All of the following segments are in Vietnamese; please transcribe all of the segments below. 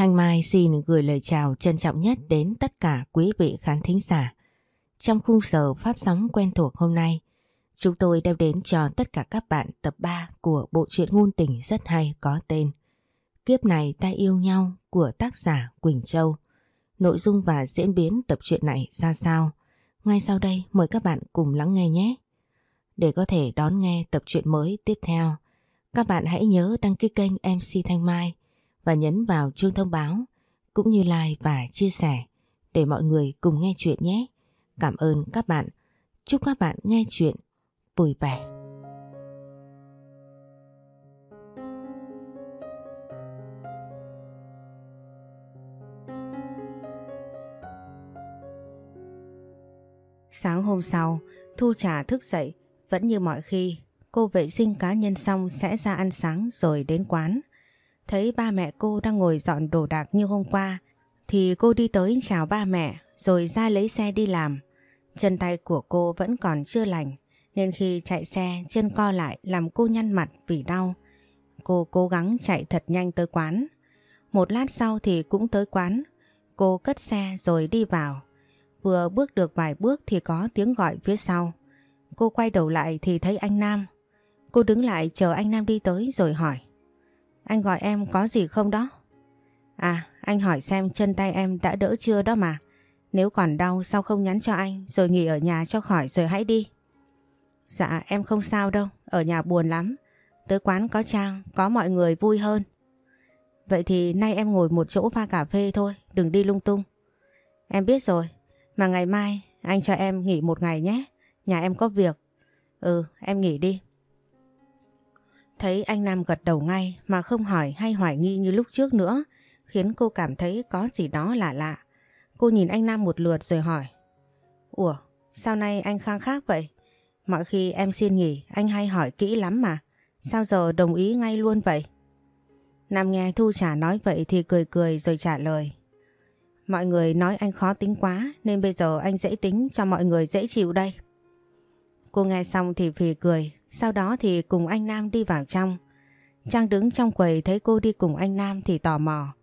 Thanh Mai xin gửi lời chào trân trọng nhất đến tất cả quý vị khán thính giả. Trong khung giờ phát sóng quen thuộc hôm nay, chúng tôi đem đến cho tất cả các bạn tập 3 của bộ truyện ngôn tình rất hay có tên Kiếp này ta yêu nhau của tác giả Quỳnh Châu. Nội dung và diễn biến tập truyện này ra sao? Ngay sau đây mời các bạn cùng lắng nghe nhé. Để có thể đón nghe tập truyện mới tiếp theo, các bạn hãy nhớ đăng ký kênh MC Thanh Mai và nhấn vào chuông thông báo cũng như like và chia sẻ để mọi người cùng nghe chuyện nhé. Cảm ơn các bạn. Chúc các bạn nghe chuyện vui vẻ. Sáng hôm sau, Thu Trà thức dậy, vẫn như mọi khi, cô vệ sinh cá nhân xong sẽ ra ăn sáng rồi đến quán. Thấy ba mẹ cô đang ngồi dọn đồ đạc như hôm qua, thì cô đi tới chào ba mẹ rồi ra lấy xe đi làm. Chân tay của cô vẫn còn chưa lành, nên khi chạy xe chân co lại làm cô nhăn mặt vì đau. Cô cố gắng chạy thật nhanh tới quán. Một lát sau thì cũng tới quán. Cô cất xe rồi đi vào. Vừa bước được vài bước thì có tiếng gọi phía sau. Cô quay đầu lại thì thấy anh Nam. Cô đứng lại chờ anh Nam đi tới rồi hỏi. Anh gọi em có gì không đó? À, anh hỏi xem chân tay em đã đỡ chưa đó mà. Nếu còn đau sao không nhắn cho anh rồi nghỉ ở nhà cho khỏi rồi hãy đi. Dạ em không sao đâu, ở nhà buồn lắm. Tới quán có Trang, có mọi người vui hơn. Vậy thì nay em ngồi một chỗ pha cà phê thôi, đừng đi lung tung. Em biết rồi, mà ngày mai anh cho em nghỉ một ngày nhé, nhà em có việc. Ừ, em nghỉ đi. Thấy anh Nam gật đầu ngay mà không hỏi hay hoài nghi như lúc trước nữa, khiến cô cảm thấy có gì đó lạ lạ. Cô nhìn anh Nam một lượt rồi hỏi. Ủa, sao nay anh khang khác vậy? Mọi khi em xin nghỉ, anh hay hỏi kỹ lắm mà. Sao giờ đồng ý ngay luôn vậy? Nam nghe Thu trả nói vậy thì cười cười rồi trả lời. Mọi người nói anh khó tính quá nên bây giờ anh dễ tính cho mọi người dễ chịu đây. Cô nghe xong thì phì cười, sau đó thì cùng anh Nam đi vào trong. Trang đứng trong quầy thấy cô đi cùng anh Nam thì tò mò.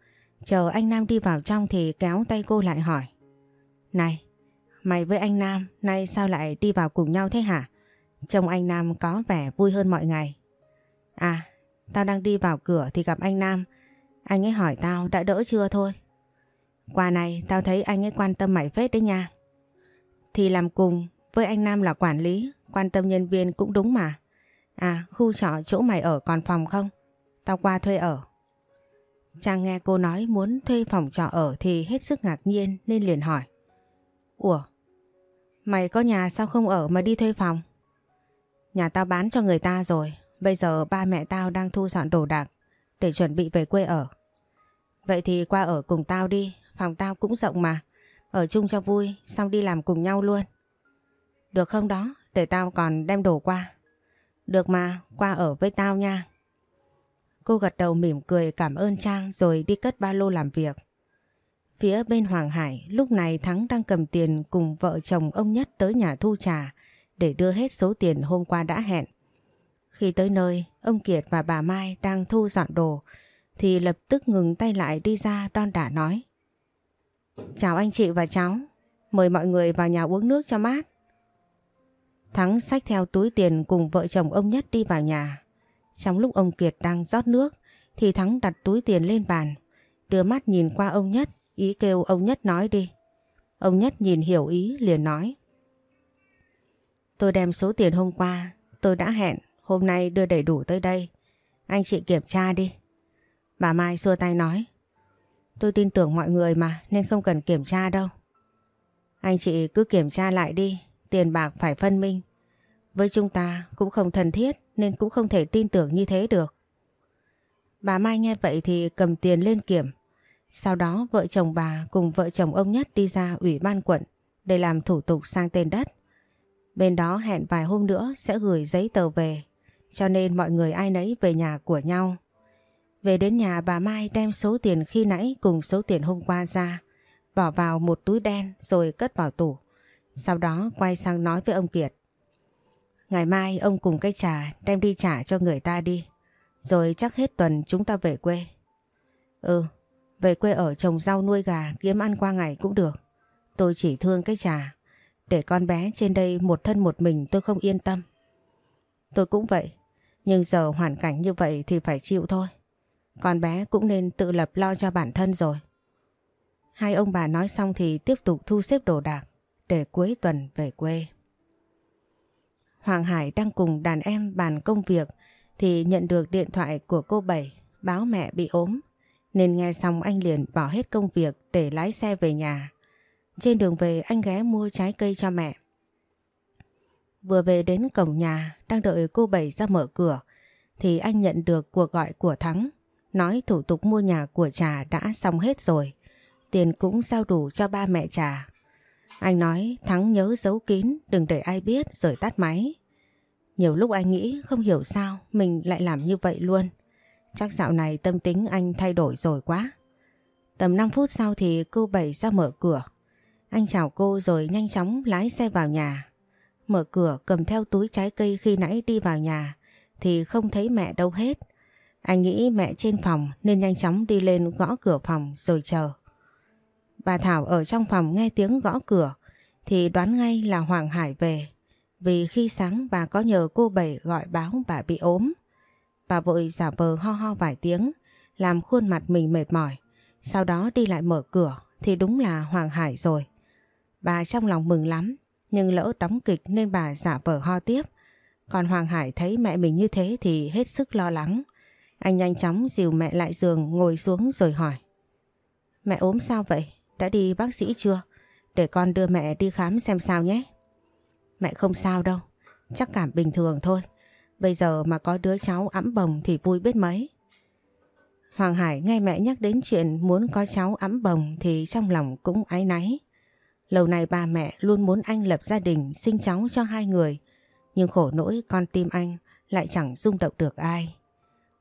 Chờ anh Nam đi vào trong thì kéo tay cô lại hỏi. Này, mày với anh Nam nay sao lại đi vào cùng nhau thế hả? Trông anh Nam có vẻ vui hơn mọi ngày. À, tao đang đi vào cửa thì gặp anh Nam. Anh ấy hỏi tao đã đỡ chưa thôi. Qua này tao thấy anh ấy quan tâm mày phết đấy nha. Thì làm cùng với anh Nam là quản lý, quan tâm nhân viên cũng đúng mà. À, khu trọ chỗ mày ở còn phòng không? Tao qua thuê ở. Trang nghe cô nói muốn thuê phòng trọ ở thì hết sức ngạc nhiên nên liền hỏi. Ủa, mày có nhà sao không ở mà đi thuê phòng? Nhà tao bán cho người ta rồi, bây giờ ba mẹ tao đang thu dọn đồ đạc để chuẩn bị về quê ở. Vậy thì qua ở cùng tao đi, phòng tao cũng rộng mà. Ở chung cho vui, xong đi làm cùng nhau luôn. Được không đó, để tao còn đem đồ qua. Được mà, qua ở với tao nha. Cô gật đầu mỉm cười cảm ơn Trang rồi đi cất ba lô làm việc. Phía bên Hoàng Hải, lúc này Thắng đang cầm tiền cùng vợ chồng ông Nhất tới nhà thu trà để đưa hết số tiền hôm qua đã hẹn. Khi tới nơi, ông Kiệt và bà Mai đang thu dọn đồ thì lập tức ngừng tay lại đi ra đon đả nói. Chào anh chị và cháu, mời mọi người vào nhà uống nước cho mát. Thắng xách theo túi tiền cùng vợ chồng ông Nhất đi vào nhà. Trong lúc ông Kiệt đang rót nước thì Thắng đặt túi tiền lên bàn, đưa mắt nhìn qua ông Nhất, ý kêu ông Nhất nói đi. Ông Nhất nhìn hiểu ý liền nói. Tôi đem số tiền hôm qua, tôi đã hẹn, hôm nay đưa đầy đủ tới đây. Anh chị kiểm tra đi. Bà Mai xua tay nói. Tôi tin tưởng mọi người mà nên không cần kiểm tra đâu. Anh chị cứ kiểm tra lại đi, tiền bạc phải phân minh. Với chúng ta cũng không thân thiết nên cũng không thể tin tưởng như thế được. Bà Mai nghe vậy thì cầm tiền lên kiểm. Sau đó vợ chồng bà cùng vợ chồng ông Nhất đi ra ủy ban quận để làm thủ tục sang tên đất. Bên đó hẹn vài hôm nữa sẽ gửi giấy tờ về, cho nên mọi người ai nấy về nhà của nhau. Về đến nhà bà Mai đem số tiền khi nãy cùng số tiền hôm qua ra, bỏ vào một túi đen rồi cất vào tủ. Sau đó quay sang nói với ông Kiệt. Ngày mai ông cùng cái trà đem đi trả cho người ta đi. Rồi chắc hết tuần chúng ta về quê. Ừ, Về quê ở trồng rau nuôi gà kiếm ăn qua ngày cũng được. Tôi chỉ thương cái trà. Để con bé trên đây một thân một mình tôi không yên tâm. Tôi cũng vậy. Nhưng giờ hoàn cảnh như vậy thì phải chịu thôi. Con bé cũng nên tự lập lo cho bản thân rồi. Hai ông bà nói xong thì tiếp tục thu xếp đồ đạc để cuối tuần về quê. Hoàng Hải đang cùng đàn em bàn công việc thì nhận được điện thoại của cô Bảy, báo mẹ bị ốm. Nên nghe xong anh liền bỏ hết công việc để lái xe về nhà. Trên đường về, anh ghé mua trái cây cho mẹ. Vừa về đến cổng nhà, đang đợi cô Bảy ra mở cửa, thì anh nhận được cuộc gọi của Thắng, nói thủ tục mua nhà của trà đã xong hết rồi. Tiền cũng giao đủ cho ba mẹ trà. Anh nói, Thắng nhớ giấu kín, đừng để ai biết, rồi tắt máy. Nhiều lúc anh nghĩ không hiểu sao mình lại làm như vậy luôn. Chắc dạo này tâm tính anh thay đổi rồi quá. Tầm 5 phút sau thì cô Bảy ra mở cửa. Anh chào cô rồi nhanh chóng lái xe vào nhà. Mở cửa cầm theo túi trái cây khi nãy đi vào nhà, thì không thấy mẹ đâu hết. Anh nghĩ mẹ trên phòng nên nhanh chóng đi lên gõ cửa phòng rồi chờ. Bà Thảo ở trong phòng nghe tiếng gõ cửa thì đoán ngay là Hoàng Hải về. Vì khi sáng bà có nhờ cô Bảy gọi báo bà bị ốm. Bà vội giả vờ ho ho vài tiếng, làm khuôn mặt mình mệt mỏi. Sau đó đi lại mở cửa thì đúng là Hoàng Hải rồi. Bà trong lòng mừng lắm, nhưng lỡ đóng kịch nên bà giả vờ ho tiếp. Còn Hoàng Hải thấy mẹ mình như thế thì hết sức lo lắng. Anh nhanh chóng dìu mẹ lại giường ngồi xuống rồi hỏi. Mẹ ốm sao vậy? Đã đi bác sĩ chưa? Để con đưa mẹ đi khám xem sao nhé. Mẹ không sao đâu, chắc cảm bình thường thôi. Bây giờ mà có đứa cháu ẵm bồng thì vui biết mấy. Hoàng Hải nghe mẹ nhắc đến chuyện muốn có cháu ẵm bồng thì trong lòng cũng áy náy. Lâu nay ba mẹ luôn muốn anh lập gia đình sinh cháu cho hai người. Nhưng khổ nỗi con tim anh lại chẳng rung động được ai.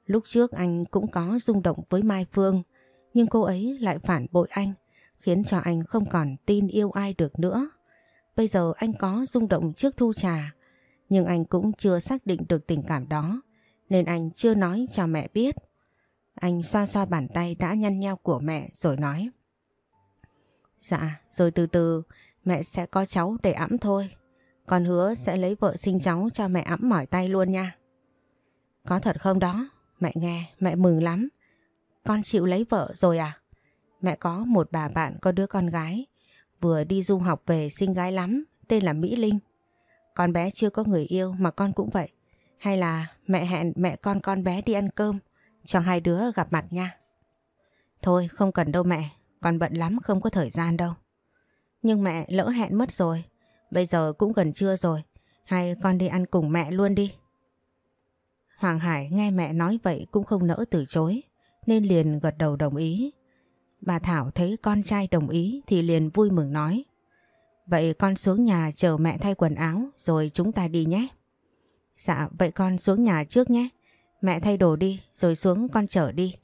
Lúc trước anh cũng có rung động với Mai Phương, nhưng cô ấy lại phản bội anh, khiến cho anh không còn tin yêu ai được nữa. Bây giờ anh có rung động trước thu trà, nhưng anh cũng chưa xác định được tình cảm đó, nên anh chưa nói cho mẹ biết. Anh xoa xoa bàn tay đã nhăn nheo của mẹ rồi nói. Dạ, rồi từ từ mẹ sẽ có cháu để ẵm thôi. Con hứa sẽ lấy vợ sinh cháu cho mẹ ẵm mỏi tay luôn nha. Có thật không đó? Mẹ nghe, mẹ mừng lắm. Con chịu lấy vợ rồi à? Mẹ có một bà bạn có đứa con gái. Vừa đi du học về sinh gái lắm, tên là Mỹ Linh. Con bé chưa có người yêu mà con cũng vậy. Hay là mẹ hẹn mẹ con con bé đi ăn cơm, cho hai đứa gặp mặt nha. Thôi không cần đâu mẹ, con bận lắm không có thời gian đâu. Nhưng mẹ lỡ hẹn mất rồi, bây giờ cũng gần trưa rồi, hay con đi ăn cùng mẹ luôn đi. Hoàng Hải nghe mẹ nói vậy cũng không nỡ từ chối, nên liền gật đầu đồng ý. Bà Thảo thấy con trai đồng ý thì liền vui mừng nói. Vậy con xuống nhà chờ mẹ thay quần áo rồi chúng ta đi nhé. Dạ, vậy con xuống nhà trước nhé. Mẹ thay đồ đi rồi xuống con chở đi.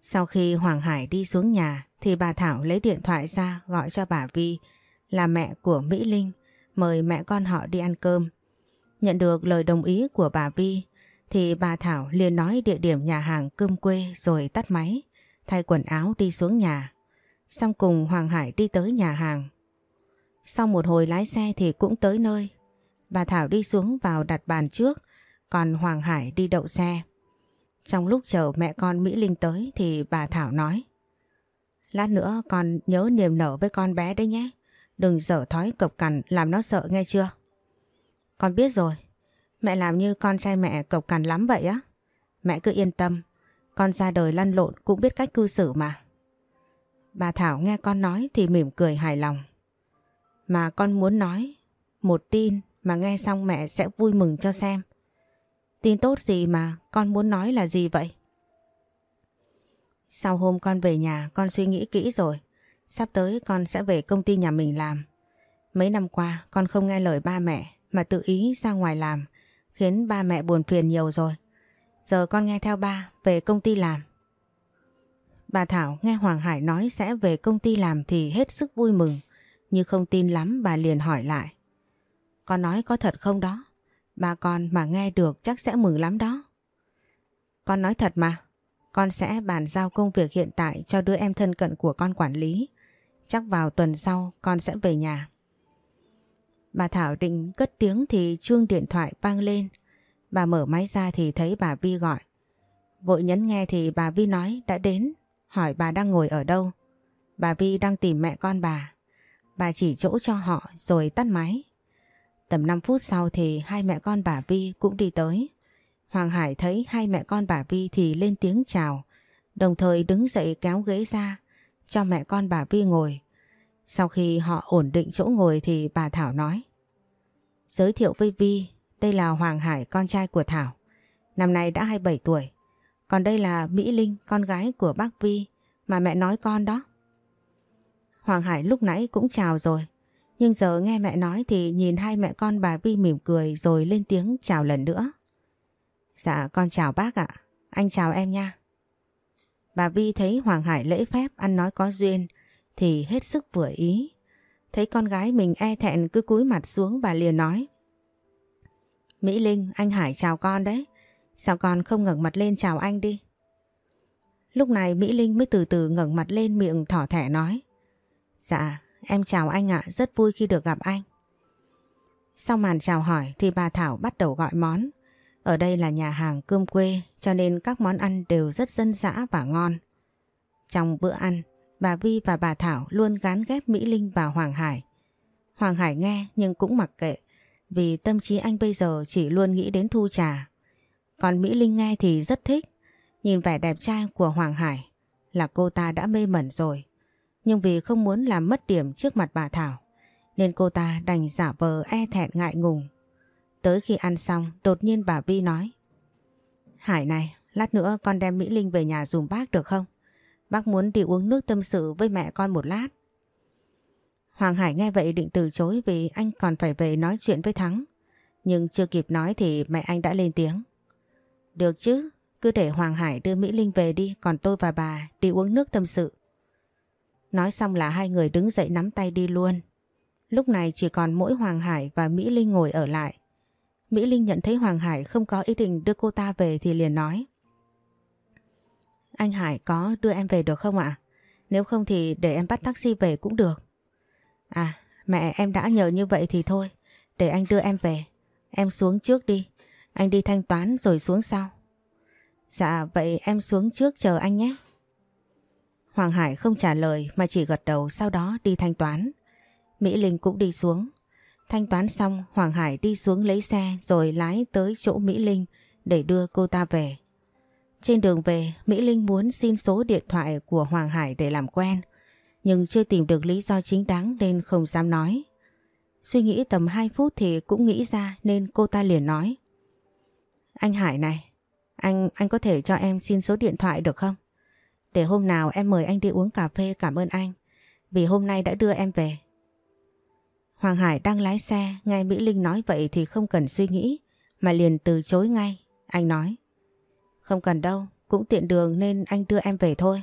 Sau khi Hoàng Hải đi xuống nhà thì bà Thảo lấy điện thoại ra gọi cho bà Vi là mẹ của Mỹ Linh mời mẹ con họ đi ăn cơm. Nhận được lời đồng ý của bà Vi thì bà Thảo liền nói địa điểm nhà hàng cơm quê rồi tắt máy, thay quần áo đi xuống nhà. Xong cùng Hoàng Hải đi tới nhà hàng. Sau một hồi lái xe thì cũng tới nơi. Bà Thảo đi xuống vào đặt bàn trước, còn Hoàng Hải đi đậu xe. Trong lúc chờ mẹ con Mỹ Linh tới thì bà Thảo nói Lát nữa con nhớ niềm nở với con bé đấy nhé. Đừng dở thói cộc cằn làm nó sợ nghe chưa? Con biết rồi, Mẹ làm như con trai mẹ cộc cằn lắm vậy á. Mẹ cứ yên tâm, con ra đời lăn lộn cũng biết cách cư xử mà. Bà Thảo nghe con nói thì mỉm cười hài lòng. Mà con muốn nói, một tin mà nghe xong mẹ sẽ vui mừng cho xem. Tin tốt gì mà con muốn nói là gì vậy? Sau hôm con về nhà, con suy nghĩ kỹ rồi. Sắp tới con sẽ về công ty nhà mình làm. Mấy năm qua, con không nghe lời ba mẹ mà tự ý ra ngoài làm, khiến ba mẹ buồn phiền nhiều rồi. Giờ con nghe theo ba, về công ty làm. Bà Thảo nghe Hoàng Hải nói sẽ về công ty làm thì hết sức vui mừng. Nhưng không tin lắm bà liền hỏi lại. Con nói có thật không đó? Bà con mà nghe được chắc sẽ mừng lắm đó. Con nói thật mà. con sẽ bàn giao công việc hiện tại cho đứa em thân cận của con quản lý. Chắc vào tuần sau con sẽ về nhà. Bà Thảo định cất tiếng thì chuông điện thoại vang lên. Bà mở máy ra thì thấy bà Vi gọi. Vội nhấn nghe thì bà Vi nói đã đến, hỏi bà đang ngồi ở đâu. Bà Vi đang tìm mẹ con bà. Bà chỉ chỗ cho họ rồi tắt máy. Tầm 5 phút sau thì hai mẹ con bà Vi cũng đi tới. Hoàng Hải thấy hai mẹ con bà Vi thì lên tiếng chào, đồng thời đứng dậy kéo ghế ra cho mẹ con bà Vi ngồi. Sau khi họ ổn định chỗ ngồi thì bà Thảo nói Giới thiệu với Vi, đây là Hoàng Hải con trai của Thảo. Năm nay đã 27 tuổi. Còn đây là Mỹ Linh, con gái của bác Vi mà mẹ nói con đó. Hoàng Hải lúc nãy cũng chào rồi. Nhưng giờ nghe mẹ nói thì nhìn hai mẹ con bà Vi mỉm cười rồi lên tiếng chào lần nữa. Dạ con chào bác ạ. Anh chào em nha. Bà Vi thấy Hoàng Hải lễ phép ăn nói có duyên thì hết sức vừa ý. Thấy con gái mình e thẹn cứ cúi mặt xuống bà liền nói. Mỹ Linh, anh Hải chào con đấy. Sao con không ngẩng mặt lên chào anh đi? Lúc này Mỹ Linh mới từ từ ngẩng mặt lên miệng thỏ thẻ nói. Dạ, em chào anh ạ, rất vui khi được gặp anh. Sau màn chào hỏi thì bà Thảo bắt đầu gọi món. Ở đây là nhà hàng cơm quê cho nên các món ăn đều rất dân dã và ngon. Trong bữa ăn, bà Vi và bà Thảo luôn gán ghép Mỹ Linh và Hoàng Hải. Hoàng Hải nghe nhưng cũng mặc kệ vì tâm trí anh bây giờ chỉ luôn nghĩ đến thu trà. Còn Mỹ Linh nghe thì rất thích. Nhìn vẻ đẹp trai của Hoàng Hải là cô ta đã mê mẩn rồi. Nhưng vì không muốn làm mất điểm trước mặt bà Thảo nên cô ta đành giả vờ e thẹn ngại ngùng Tới khi ăn xong đột nhiên bà Vi nói Hải này, lát nữa con đem Mỹ Linh về nhà dùm bác được không? Bác muốn đi uống nước tâm sự với mẹ con một lát. Hoàng Hải nghe vậy định từ chối vì anh còn phải về nói chuyện với Thắng. Nhưng chưa kịp nói thì mẹ anh đã lên tiếng. Được chứ, cứ để Hoàng Hải đưa Mỹ Linh về đi còn tôi và bà đi uống nước tâm sự. Nói xong là hai người đứng dậy nắm tay đi luôn. Lúc này chỉ còn mỗi Hoàng Hải và Mỹ Linh ngồi ở lại. Mỹ Linh nhận thấy Hoàng Hải không có ý định đưa cô ta về thì liền nói. Anh Hải có đưa em về được không ạ? Nếu không thì để em bắt taxi về cũng được. À, mẹ em đã nhờ như vậy thì thôi, để anh đưa em về. Em xuống trước đi, anh đi thanh toán rồi xuống sau. Dạ, vậy em xuống trước chờ anh nhé. Hoàng Hải không trả lời mà chỉ gật đầu sau đó đi thanh toán. Mỹ Linh cũng đi xuống. Thanh toán xong Hoàng Hải đi xuống lấy xe rồi lái tới chỗ Mỹ Linh để đưa cô ta về. Trên đường về Mỹ Linh muốn xin số điện thoại của Hoàng Hải để làm quen nhưng chưa tìm được lý do chính đáng nên không dám nói. Suy nghĩ tầm 2 phút thì cũng nghĩ ra nên cô ta liền nói. Anh Hải này, anh anh có thể cho em xin số điện thoại được không? Để hôm nào em mời anh đi uống cà phê cảm ơn anh vì hôm nay đã đưa em về. Hoàng Hải đang lái xe, nghe Mỹ Linh nói vậy thì không cần suy nghĩ, mà liền từ chối ngay. Anh nói, không cần đâu, cũng tiện đường nên anh đưa em về thôi.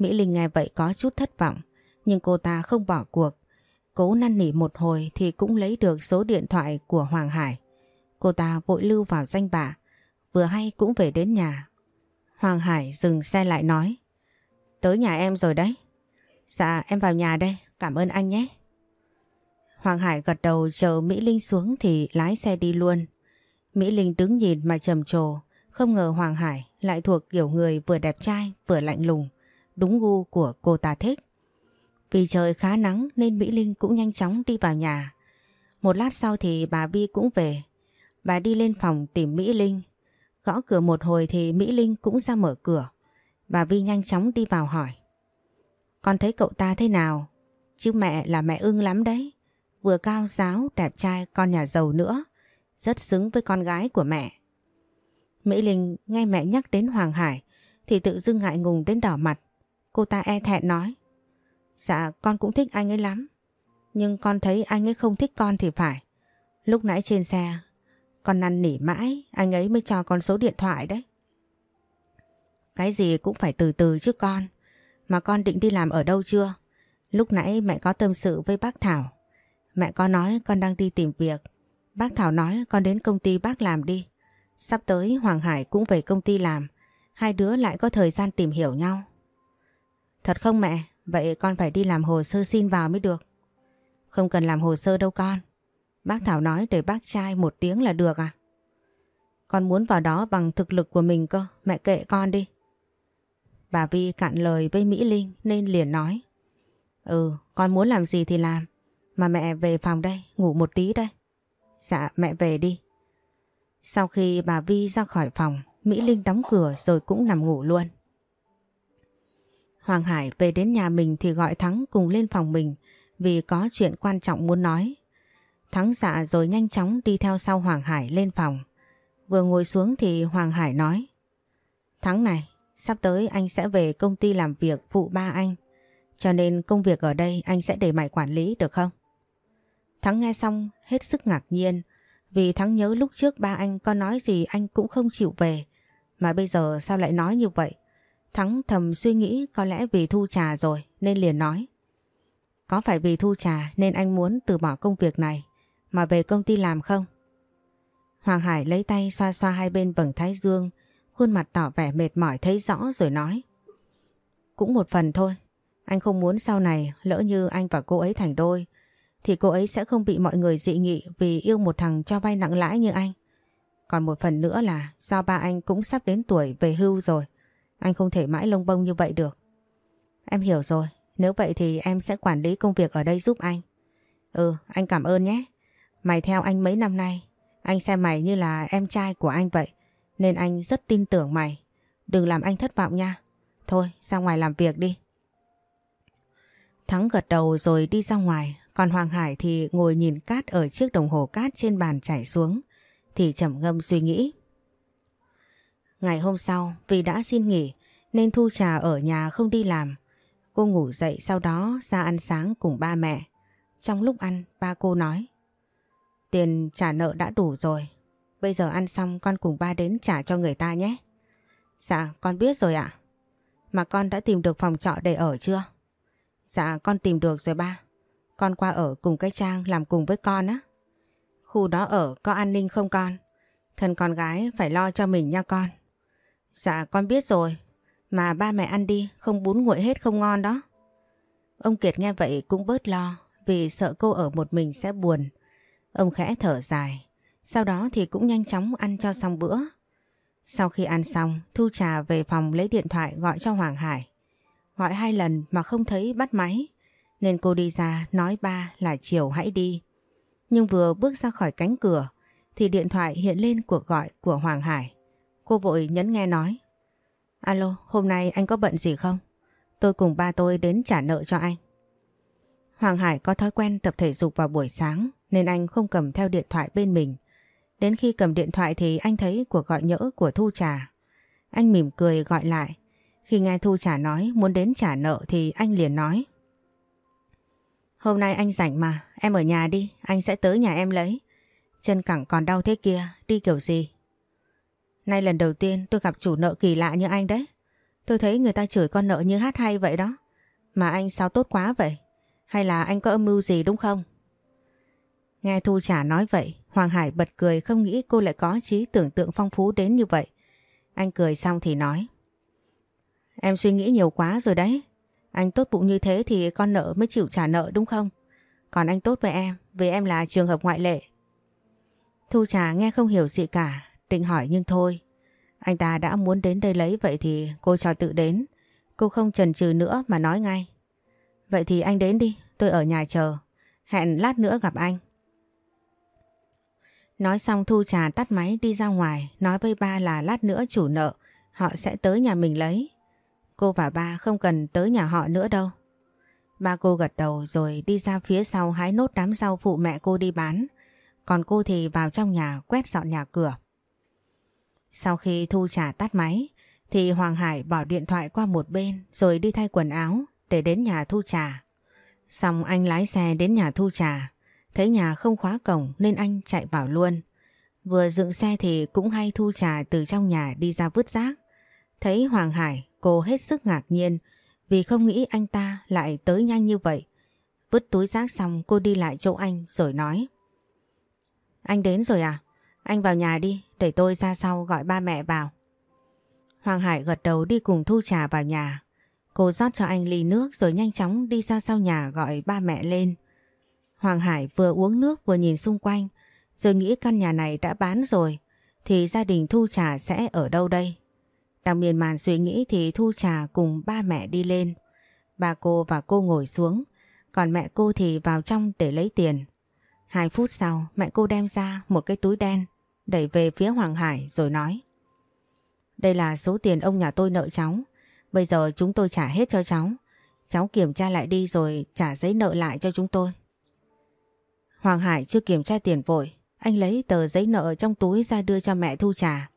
Mỹ Linh nghe vậy có chút thất vọng, nhưng cô ta không bỏ cuộc. Cố năn nỉ một hồi thì cũng lấy được số điện thoại của Hoàng Hải. Cô ta vội lưu vào danh bạ, vừa hay cũng về đến nhà. Hoàng Hải dừng xe lại nói, tới nhà em rồi đấy. Dạ em vào nhà đây, cảm ơn anh nhé. Hoàng Hải gật đầu chờ Mỹ Linh xuống thì lái xe đi luôn. Mỹ Linh đứng nhìn mà trầm trồ, không ngờ Hoàng Hải lại thuộc kiểu người vừa đẹp trai vừa lạnh lùng, đúng gu của cô ta thích. Vì trời khá nắng nên Mỹ Linh cũng nhanh chóng đi vào nhà. Một lát sau thì bà Vi cũng về. Bà đi lên phòng tìm Mỹ Linh. Gõ cửa một hồi thì Mỹ Linh cũng ra mở cửa. Bà Vi nhanh chóng đi vào hỏi. Con thấy cậu ta thế nào? Chứ mẹ là mẹ ưng lắm đấy vừa cao giáo, đẹp trai, con nhà giàu nữa. Rất xứng với con gái của mẹ. Mỹ Linh nghe mẹ nhắc đến Hoàng Hải thì tự dưng ngại ngùng đến đỏ mặt. Cô ta e thẹn nói. Dạ con cũng thích anh ấy lắm. Nhưng con thấy anh ấy không thích con thì phải. Lúc nãy trên xe, con năn nỉ mãi, anh ấy mới cho con số điện thoại đấy. Cái gì cũng phải từ từ chứ con. Mà con định đi làm ở đâu chưa? Lúc nãy mẹ có tâm sự với bác Thảo. Mẹ có nói con đang đi tìm việc. Bác Thảo nói con đến công ty bác làm đi. Sắp tới Hoàng Hải cũng về công ty làm. hai đứa lại có thời gian tìm hiểu nhau. Thật không mẹ? Vậy con phải đi làm hồ sơ xin vào mới được. Không cần làm hồ sơ đâu con. Bác Thảo nói để bác trai một tiếng là được à? Con muốn vào đó bằng thực lực của mình cơ, mẹ kệ con đi. Bà Vi cạn lời với Mỹ Linh nên liền nói. Ừ, con muốn làm gì thì làm. Mà mẹ về phòng đây, ngủ một tí đây. Dạ, mẹ về đi. Sau khi bà Vi ra khỏi phòng, Mỹ Linh đóng cửa rồi cũng nằm ngủ luôn. Hoàng Hải về đến nhà mình thì gọi Thắng cùng lên phòng mình vì có chuyện quan trọng muốn nói. Thắng dạ rồi nhanh chóng đi theo sau Hoàng Hải lên phòng. Vừa ngồi xuống thì Hoàng Hải nói Thắng này, sắp tới anh sẽ về công ty làm việc phụ ba anh. Cho nên công việc ở đây anh sẽ để mày quản lý được không? Thắng nghe xong hết sức ngạc nhiên vì Thắng nhớ lúc trước ba anh có nói gì anh cũng không chịu về. Mà bây giờ sao lại nói như vậy? Thắng thầm suy nghĩ có lẽ vì thu trà rồi nên liền nói. Có phải vì thu trà nên anh muốn từ bỏ công việc này mà về công ty làm không? Hoàng Hải lấy tay xoa xoa hai bên vầng thái dương, khuôn mặt tỏ vẻ mệt mỏi thấy rõ rồi nói. Cũng một phần thôi, anh không muốn sau này lỡ như anh và cô ấy thành đôi, thì cô ấy sẽ không bị mọi người dị nghị vì yêu một thằng cho vay nặng lãi như anh. Còn một phần nữa là do ba anh cũng sắp đến tuổi về hưu rồi, anh không thể mãi lông bông như vậy được. Em hiểu rồi, nếu vậy thì em sẽ quản lý công việc ở đây giúp anh. Ừ, anh cảm ơn nhé. Mày theo anh mấy năm nay, anh xem mày như là em trai của anh vậy, nên anh rất tin tưởng mày. Đừng làm anh thất vọng nha. Thôi, ra ngoài làm việc đi. Thắng gật đầu rồi đi ra ngoài, còn Hoàng Hải thì ngồi nhìn cát ở chiếc đồng hồ cát trên bàn chảy xuống, thì trầm ngâm suy nghĩ. Ngày hôm sau, vì đã xin nghỉ nên Thu Trà ở nhà không đi làm. Cô ngủ dậy sau đó ra ăn sáng cùng ba mẹ. Trong lúc ăn, ba cô nói Tiền trả nợ đã đủ rồi. Bây giờ ăn xong con cùng ba đến trả cho người ta nhé. Dạ, con biết rồi ạ. Mà con đã tìm được phòng trọ để ở chưa? Dạ, con tìm được rồi ba. Con qua ở cùng cái Trang làm cùng với con á. Khu đó ở có an ninh không con? Thần con gái phải lo cho mình nha con. Dạ con biết rồi, mà ba mẹ ăn đi, không bún nguội hết không ngon đó. Ông Kiệt nghe vậy cũng bớt lo vì sợ cô ở một mình sẽ buồn. Ông khẽ thở dài, sau đó thì cũng nhanh chóng ăn cho xong bữa. Sau khi ăn xong, Thu Trà về phòng lấy điện thoại gọi cho Hoàng Hải. Gọi hai lần mà không thấy bắt máy, nên cô đi ra nói ba là chiều hãy đi. Nhưng vừa bước ra khỏi cánh cửa, thì điện thoại hiện lên cuộc gọi của Hoàng Hải. Cô vội nhấn nghe nói. Alo, hôm nay anh có bận gì không? Tôi cùng ba tôi đến trả nợ cho anh. Hoàng Hải có thói quen tập thể dục vào buổi sáng nên anh không cầm theo điện thoại bên mình. Đến khi cầm điện thoại thì anh thấy cuộc gọi nhỡ của Thu Trà. Anh mỉm cười gọi lại. Khi nghe Thu Trà nói muốn đến trả nợ thì anh liền nói. Hôm nay anh rảnh mà, em ở nhà đi, anh sẽ tới nhà em lấy. Chân cẳng còn đau thế kia, đi kiểu gì? Nay lần đầu tiên tôi gặp chủ nợ kỳ lạ như anh đấy. Tôi thấy người ta chửi con nợ như hát hay vậy đó. Mà anh sao tốt quá vậy? Hay là anh có âm mưu gì đúng không? Nghe Thu Trà nói vậy, Hoàng Hải bật cười không nghĩ cô lại có trí tưởng tượng phong phú đến như vậy. Anh cười xong thì nói. Em suy nghĩ nhiều quá rồi đấy. Anh tốt bụng như thế thì con nợ mới chịu trả nợ đúng không? Còn anh tốt với em, vì em là trường hợp ngoại lệ. Thu Trà nghe không hiểu gì cả, định hỏi nhưng thôi. Anh ta đã muốn đến đây lấy vậy thì cô cho tự đến. Cô không chần chừ nữa mà nói ngay. Vậy thì anh đến đi, tôi ở nhà chờ. Hẹn lát nữa gặp anh. Nói xong Thu Trà tắt máy đi ra ngoài, nói với ba là lát nữa chủ nợ, họ sẽ tới nhà mình lấy. Cô và ba không cần tới nhà họ nữa đâu. Ba cô gật đầu rồi đi ra phía sau hái nốt đám rau phụ mẹ cô đi bán. Còn cô thì vào trong nhà quét dọn nhà cửa. Sau khi Thu trả tắt máy thì Hoàng Hải bỏ điện thoại qua một bên rồi đi thay quần áo để đến nhà Thu trà. Xong anh lái xe đến nhà Thu trà, thấy nhà không khóa cổng nên anh chạy vào luôn. Vừa dựng xe thì cũng hay Thu trà từ trong nhà đi ra vứt rác. Thấy Hoàng Hải cô hết sức ngạc nhiên vì không nghĩ anh ta lại tới nhanh như vậy. Vứt túi rác xong cô đi lại chỗ anh rồi nói. Anh đến rồi à? Anh vào nhà đi, để tôi ra sau gọi ba mẹ vào. Hoàng Hải gật đầu đi cùng Thu Trà vào nhà. Cô rót cho anh ly nước rồi nhanh chóng đi ra sau nhà gọi ba mẹ lên. Hoàng Hải vừa uống nước vừa nhìn xung quanh rồi nghĩ căn nhà này đã bán rồi thì gia đình Thu Trà sẽ ở đâu đây? Đang miên man suy nghĩ thì Thu Trà cùng ba mẹ đi lên. Ba cô và cô ngồi xuống còn mẹ cô thì vào trong để lấy tiền. Hai phút sau mẹ cô đem ra một cái túi đen đẩy về phía Hoàng Hải rồi nói Đây là số tiền ông nhà tôi nợ cháu. Bây giờ chúng tôi trả hết cho cháu. Cháu kiểm tra lại đi rồi trả giấy nợ lại cho chúng tôi. Hoàng Hải chưa kiểm tra tiền vội. Anh lấy tờ giấy nợ trong túi ra đưa cho mẹ thu trả.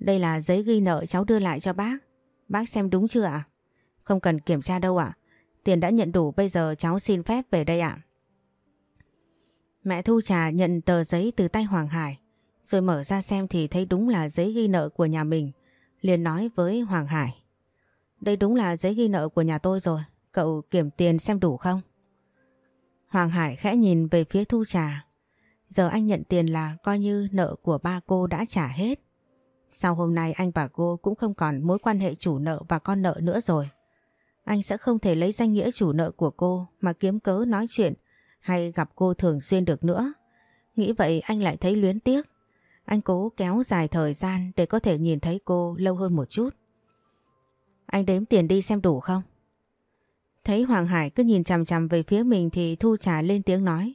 Đây là giấy ghi nợ cháu đưa lại cho bác. Bác xem đúng chưa ạ? Không cần kiểm tra đâu ạ. Tiền đã nhận đủ, bây giờ cháu xin phép về đây ạ. Mẹ Thu Trà nhận tờ giấy từ tay Hoàng Hải rồi mở ra xem thì thấy đúng là giấy ghi nợ của nhà mình. liền nói với Hoàng Hải. Đây đúng là giấy ghi nợ của nhà tôi rồi. Cậu kiểm tiền xem đủ không? Hoàng Hải khẽ nhìn về phía Thu Trà. Giờ anh nhận tiền là coi như nợ của ba cô đã trả hết. Sau hôm nay anh và cô cũng không còn mối quan hệ chủ nợ và con nợ nữa rồi. Anh sẽ không thể lấy danh nghĩa chủ nợ của cô mà kiếm cớ nói chuyện hay gặp cô thường xuyên được nữa. Nghĩ vậy anh lại thấy luyến tiếc. Anh cố kéo dài thời gian để có thể nhìn thấy cô lâu hơn một chút. Anh đếm tiền đi xem đủ không? Thấy Hoàng Hải cứ nhìn chằm chằm về phía mình thì Thu Trà lên tiếng nói.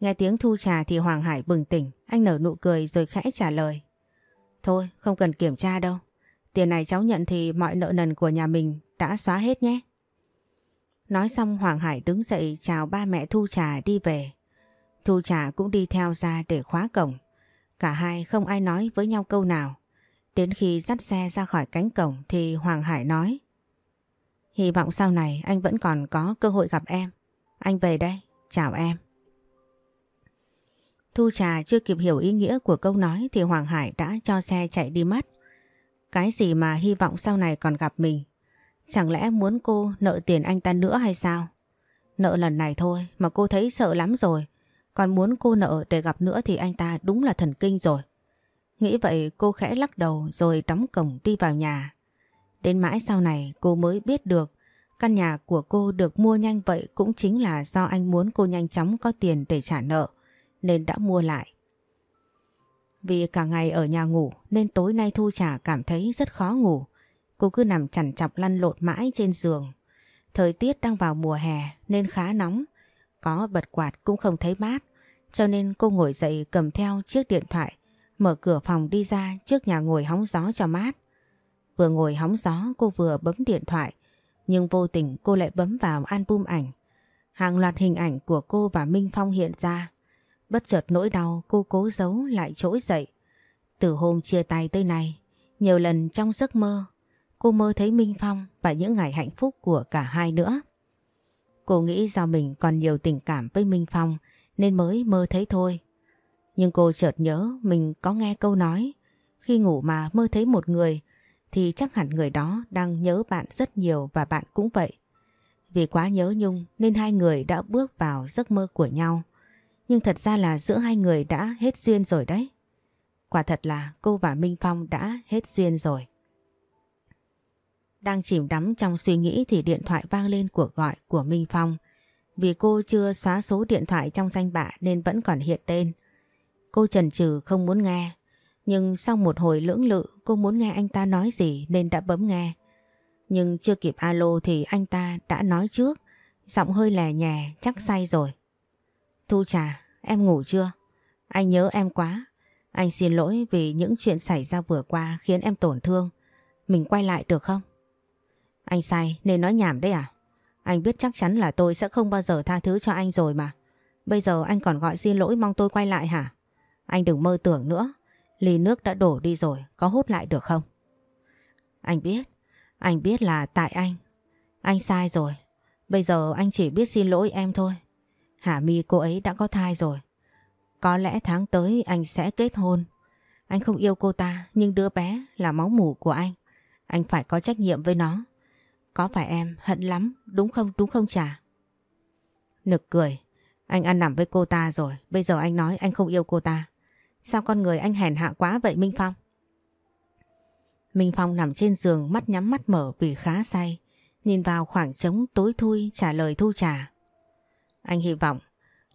Nghe tiếng Thu Trà thì Hoàng Hải bừng tỉnh, anh nở nụ cười rồi khẽ trả lời. Thôi, không cần kiểm tra đâu. Tiền này cháu nhận thì mọi nợ nần của nhà mình đã xóa hết nhé. Nói xong Hoàng Hải đứng dậy chào ba mẹ Thu Trà đi về. Thu Trà cũng đi theo ra để khóa cổng. Cả hai không ai nói với nhau câu nào. Đến khi dắt xe ra khỏi cánh cổng thì Hoàng Hải nói Hy vọng sau này anh vẫn còn có cơ hội gặp em. Anh về đây, chào em. Thu Trà chưa kịp hiểu ý nghĩa của câu nói thì Hoàng Hải đã cho xe chạy đi mất. Cái gì mà hy vọng sau này còn gặp mình? Chẳng lẽ muốn cô nợ tiền anh ta nữa hay sao? Nợ lần này thôi mà cô thấy sợ lắm rồi. Còn muốn cô nợ để gặp nữa thì anh ta đúng là thần kinh rồi. Nghĩ vậy cô khẽ lắc đầu rồi đóng cổng đi vào nhà. Đến mãi sau này cô mới biết được, căn nhà của cô được mua nhanh vậy cũng chính là do anh muốn cô nhanh chóng có tiền để trả nợ, nên đã mua lại. Vì cả ngày ở nhà ngủ nên tối nay Thu Trà cảm thấy rất khó ngủ. Cô cứ nằm chằn chọc lăn lộn mãi trên giường. Thời tiết đang vào mùa hè nên khá nóng. Có bật quạt cũng không thấy mát. Cho nên cô ngồi dậy cầm theo chiếc điện thoại, mở cửa phòng đi ra trước nhà ngồi hóng gió cho mát. Vừa ngồi hóng gió cô vừa bấm điện thoại, nhưng vô tình cô lại bấm vào album ảnh. Hàng loạt hình ảnh của cô và Minh Phong hiện ra. Bất chợt nỗi đau cô cố giấu lại trỗi dậy. Từ hôm chia tay tới nay, nhiều lần trong giấc mơ, cô mơ thấy Minh Phong và những ngày hạnh phúc của cả hai nữa. Cô nghĩ do mình còn nhiều tình cảm với Minh Phong, nên mới mơ thấy thôi. Nhưng cô chợt nhớ mình có nghe câu nói, khi ngủ mà mơ thấy một người, thì chắc hẳn người đó đang nhớ bạn rất nhiều và bạn cũng vậy. Vì quá nhớ Nhung nên hai người đã bước vào giấc mơ của nhau. Nhưng thật ra là giữa hai người đã hết duyên rồi đấy. Quả thật là cô và Minh Phong đã hết duyên rồi. Đang chìm đắm trong suy nghĩ thì điện thoại vang lên cuộc gọi của Minh Phong. Vì cô chưa xóa số điện thoại trong danh bạ nên vẫn còn hiện tên. Cô chần chừ không muốn nghe. Nhưng sau một hồi lưỡng lự cô muốn nghe anh ta nói gì nên đã bấm nghe. Nhưng chưa kịp alo thì anh ta đã nói trước. Giọng hơi lè nhè chắc say rồi. Thu Trà, em ngủ chưa? Anh nhớ em quá. Anh xin lỗi vì những chuyện xảy ra vừa qua khiến em tổn thương. Mình quay lại được không? Anh sai nên nói nhảm đấy à? Anh biết chắc chắn là tôi sẽ không bao giờ tha thứ cho anh rồi mà. Bây giờ anh còn gọi xin lỗi mong tôi quay lại hả? Anh đừng mơ tưởng nữa. Ly nước đã đổ đi rồi, có hút lại được không? Anh biết, anh biết là tại anh. Anh sai rồi. Bây giờ anh chỉ biết xin lỗi em thôi. Hà My cô ấy đã có thai rồi. Có lẽ tháng tới anh sẽ kết hôn. Anh không yêu cô ta nhưng đứa bé là máu mủ của anh. Anh phải có trách nhiệm với nó. Có phải em hận lắm, đúng không đúng không chả? Nực cười. Anh ăn nằm với cô ta rồi. Bây giờ anh nói anh không yêu cô ta. Sao con người anh hèn hạ quá vậy, Minh Phong? Minh Phong nằm trên giường, mắt nhắm mắt mở vì khá say. Nhìn vào khoảng trống tối thui, trả lời Thu Trà. Anh hy vọng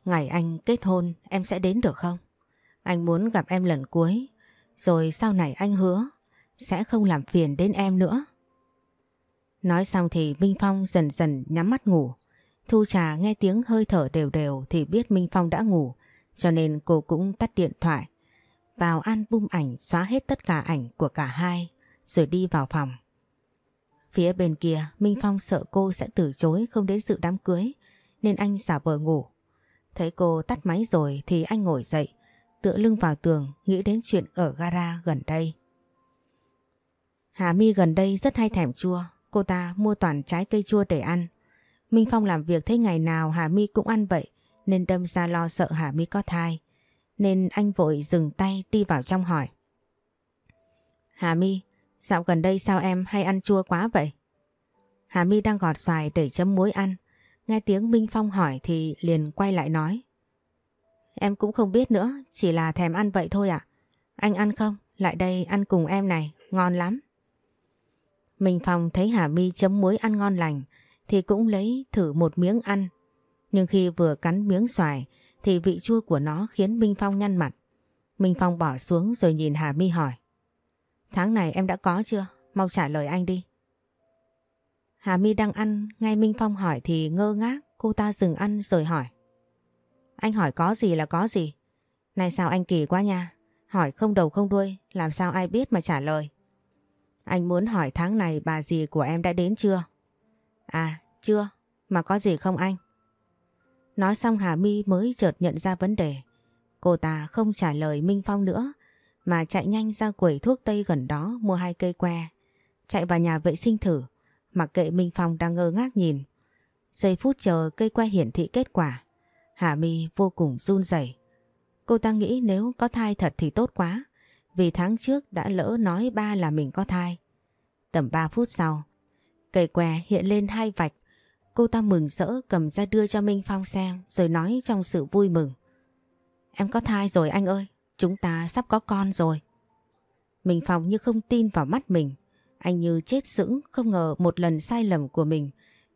ngày anh kết hôn, em sẽ đến được không? Anh muốn gặp em lần cuối. Rồi sau này anh hứa sẽ không làm phiền đến em nữa. Nói xong thì Minh Phong dần dần nhắm mắt ngủ. Thu Trà nghe tiếng hơi thở đều đều thì biết Minh Phong đã ngủ, cho nên cô cũng tắt điện thoại. Vào album ảnh xóa hết tất cả ảnh của cả hai, rồi đi vào phòng. Phía bên kia, Minh Phong sợ cô sẽ từ chối không đến dự đám cưới, nên anh giả vờ ngủ. Thấy cô tắt máy rồi thì anh ngồi dậy, tựa lưng vào tường nghĩ đến chuyện ở gara gần đây. Hà My gần đây rất hay thèm chua, cô ta mua toàn trái cây chua để ăn. Minh Phong làm việc thấy ngày nào Hà My cũng ăn vậy nên đâm ra lo sợ Hà My có thai. Nên anh vội dừng tay đi vào trong hỏi. Hà My, dạo gần đây sao em hay ăn chua quá vậy? Hà My đang gọt xoài để chấm muối ăn. Nghe tiếng Minh Phong hỏi thì liền quay lại nói. Em cũng không biết nữa, chỉ là thèm ăn vậy thôi ạ. Anh ăn không? Lại đây ăn cùng em này, ngon lắm. Minh Phong thấy Hà My chấm muối ăn ngon lành thì cũng lấy thử một miếng ăn. Nhưng khi vừa cắn miếng xoài thì vị chua của nó khiến Minh Phong nhăn mặt. Minh Phong bỏ xuống rồi nhìn Hà My hỏi. Tháng này em đã có chưa? Mau trả lời anh đi. Hà My đang ăn, ngay Minh Phong hỏi thì ngơ ngác, cô ta dừng ăn rồi hỏi. Anh hỏi có gì là có gì? Này sao anh kỳ quá nha, hỏi không đầu không đuôi, làm sao ai biết mà trả lời. Anh muốn hỏi tháng này bà dì của em đã đến chưa? À, chưa, mà có gì không anh? Nói xong Hà My mới chợt nhận ra vấn đề. Cô ta không trả lời Minh Phong nữa, mà chạy nhanh ra quầy thuốc tây gần đó mua hai cây que. Chạy vào nhà vệ sinh thử, mặc kệ Minh Phong đang ngơ ngác nhìn. Giây phút chờ cây que hiển thị kết quả, Hà My vô cùng run rẩy. Cô ta nghĩ nếu có thai thật thì tốt quá, vì tháng trước đã lỡ nói ba là mình có thai. Tầm 3 phút sau, cây què hiện lên hai vạch. Cô ta mừng rỡ cầm ra đưa cho Minh Phong xem rồi nói trong sự vui mừng. Em có thai rồi anh ơi, chúng ta sắp có con rồi. Minh Phong như không tin vào mắt mình. Anh như chết sững không ngờ một lần sai lầm của mình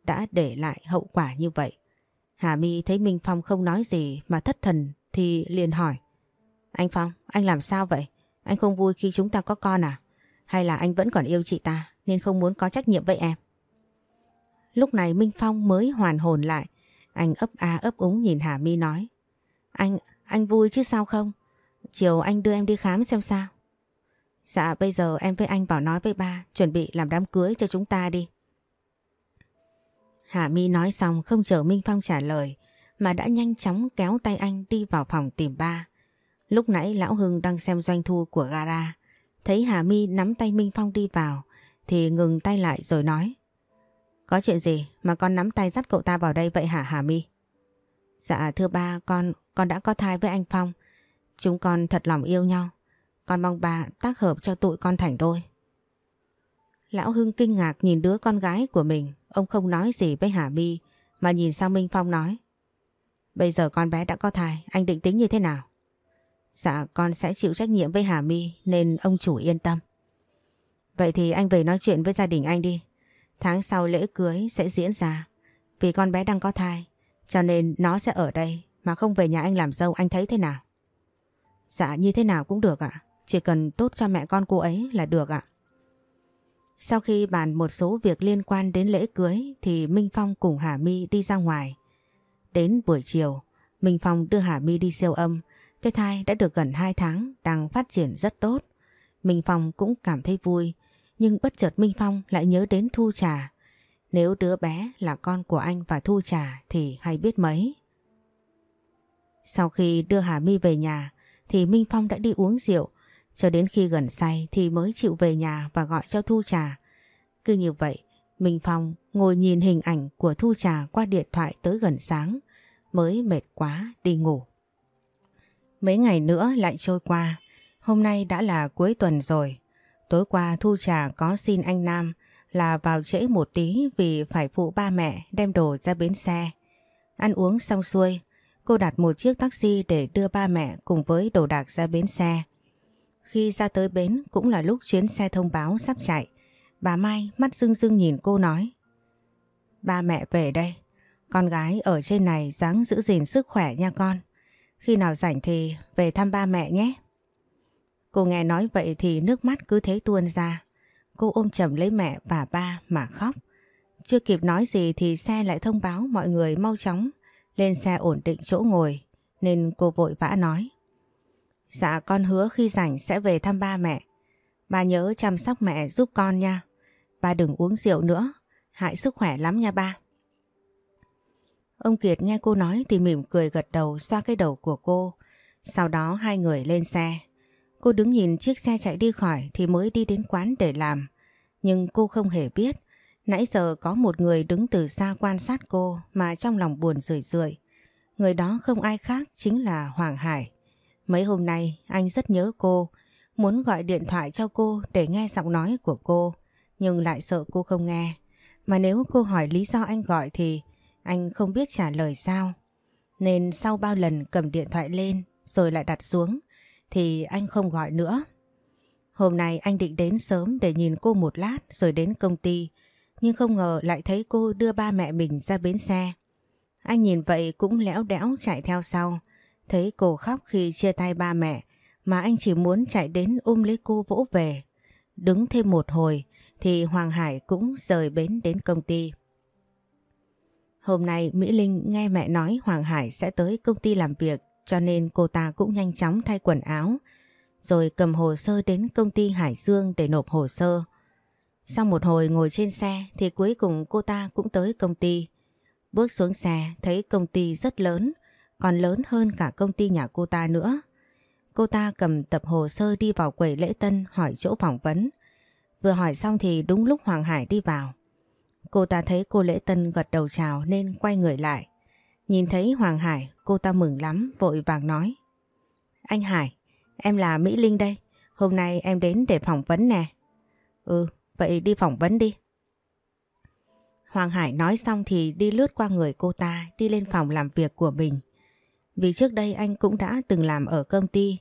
đã để lại hậu quả như vậy. Hà My thấy Minh Phong không nói gì mà thất thần thì liền hỏi. Anh Phong, anh làm sao vậy? Anh không vui khi chúng ta có con à? Hay là anh vẫn còn yêu chị ta nên không muốn có trách nhiệm với em? Lúc này Minh Phong mới hoàn hồn lại. Anh ấp a ấp úng nhìn Hà My nói. Anh, anh vui chứ sao không? Chiều anh đưa em đi khám xem sao. Dạ bây giờ em với anh bảo nói với ba chuẩn bị làm đám cưới cho chúng ta đi. Hà Mi nói xong không chờ Minh Phong trả lời mà đã nhanh chóng kéo tay anh đi vào phòng tìm ba. Lúc nãy Lão Hưng đang xem doanh thu của gara. Thấy Hà My nắm tay Minh Phong đi vào thì ngừng tay lại rồi nói. Có chuyện gì mà con nắm tay dắt cậu ta vào đây vậy hả Hà My? Dạ thưa ba con con đã có thai với anh Phong. Chúng con thật lòng yêu nhau. Con mong bà tác hợp cho tụi con thành đôi. Lão Hưng kinh ngạc nhìn đứa con gái của mình. Ông không nói gì với Hà My mà nhìn sang Minh Phong nói. Bây giờ con bé đã có thai, anh định tính như thế nào? Dạ con sẽ chịu trách nhiệm với Hà My nên ông chủ yên tâm. Vậy thì anh về nói chuyện với gia đình anh đi. Tháng sau lễ cưới sẽ diễn ra. Vì con bé đang có thai cho nên nó sẽ ở đây mà không về nhà anh làm dâu anh thấy thế nào? Dạ như thế nào cũng được ạ. Chỉ cần tốt cho mẹ con cô ấy là được ạ. Sau khi bàn một số việc liên quan đến lễ cưới thì Minh Phong cùng Hà My đi ra ngoài. Đến buổi chiều, Minh Phong đưa Hà My đi siêu âm cái thai đã được gần 2 tháng đang phát triển rất tốt. Minh Phong cũng cảm thấy vui, nhưng bất chợt Minh Phong lại nhớ đến Thu Trà. Nếu đứa bé là con của anh và Thu Trà thì hay biết mấy. Sau khi đưa Hà My về nhà thì Minh Phong đã đi uống rượu, cho đến khi gần say thì mới chịu về nhà và gọi cho Thu Trà. Cứ như vậy, Minh Phong ngồi nhìn hình ảnh của Thu Trà qua điện thoại tới gần sáng, mới mệt quá đi ngủ. Mấy ngày nữa lại trôi qua, hôm nay đã là cuối tuần rồi. Tối qua Thu Trà có xin anh Nam là vào trễ một tí vì phải phụ ba mẹ đem đồ ra bến xe. Ăn uống xong xuôi, cô đặt một chiếc taxi để đưa ba mẹ cùng với đồ đạc ra bến xe. Khi ra tới bến cũng là lúc chuyến xe thông báo sắp chạy. Bà Mai mắt rưng rưng nhìn cô nói. Ba mẹ về đây. Con gái ở trên này dáng giữ gìn sức khỏe nha con. Khi nào rảnh thì về thăm ba mẹ nhé. Cô nghe nói vậy thì nước mắt cứ thế tuôn ra. Cô ôm chầm lấy mẹ và ba mà khóc. Chưa kịp nói gì thì xe lại thông báo mọi người mau chóng lên xe ổn định chỗ ngồi nên cô vội vã nói. Dạ con hứa khi rảnh sẽ về thăm ba mẹ. Ba nhớ chăm sóc mẹ giúp con nha. Ba đừng uống rượu nữa, hại sức khỏe lắm nha ba. Ông Kiệt nghe cô nói thì mỉm cười gật đầu xoa cái đầu của cô. Sau đó hai người lên xe. Cô đứng nhìn chiếc xe chạy đi khỏi thì mới đi đến quán để làm. Nhưng cô không hề biết. Nãy giờ có một người đứng từ xa quan sát cô mà trong lòng buồn rười rượi. Người đó không ai khác chính là Hoàng Hải. Mấy hôm nay anh rất nhớ cô, muốn gọi điện thoại cho cô để nghe giọng nói của cô, nhưng lại sợ cô không nghe. Mà nếu cô hỏi lý do anh gọi thì anh không biết trả lời sao. Nên sau bao lần cầm điện thoại lên rồi lại đặt xuống thì anh không gọi nữa. Hôm nay anh định đến sớm để nhìn cô một lát rồi đến công ty, nhưng không ngờ lại thấy cô đưa ba mẹ mình ra bến xe. Anh nhìn vậy cũng lẽo đẽo chạy theo sau, thấy cô khóc khi chia tay ba mẹ, mà anh chỉ muốn chạy đến ôm lấy cô vỗ về. Đứng thêm một hồi thì Hoàng Hải cũng rời bến đến công ty. Hôm nay Mỹ Linh nghe mẹ nói Hoàng Hải sẽ tới công ty làm việc cho nên cô ta cũng nhanh chóng thay quần áo rồi cầm hồ sơ đến công ty Hải Dương để nộp hồ sơ. Sau một hồi ngồi trên xe thì cuối cùng cô ta cũng tới công ty. Bước xuống xe thấy công ty rất lớn, còn lớn hơn cả công ty nhà cô ta nữa. Cô ta cầm tập hồ sơ đi vào quầy lễ tân hỏi chỗ phỏng vấn. Vừa hỏi xong thì đúng lúc Hoàng Hải đi vào. Cô ta thấy cô lễ tân gật đầu chào nên quay người lại. Nhìn thấy Hoàng Hải, cô ta mừng lắm, vội vàng nói. Anh Hải, em là Mỹ Linh đây. Hôm nay em đến để phỏng vấn nè. Ừ, vậy đi phỏng vấn đi. Hoàng Hải nói xong thì đi lướt qua người cô ta, đi lên phòng làm việc của mình. Vì trước đây anh cũng đã từng làm ở công ty,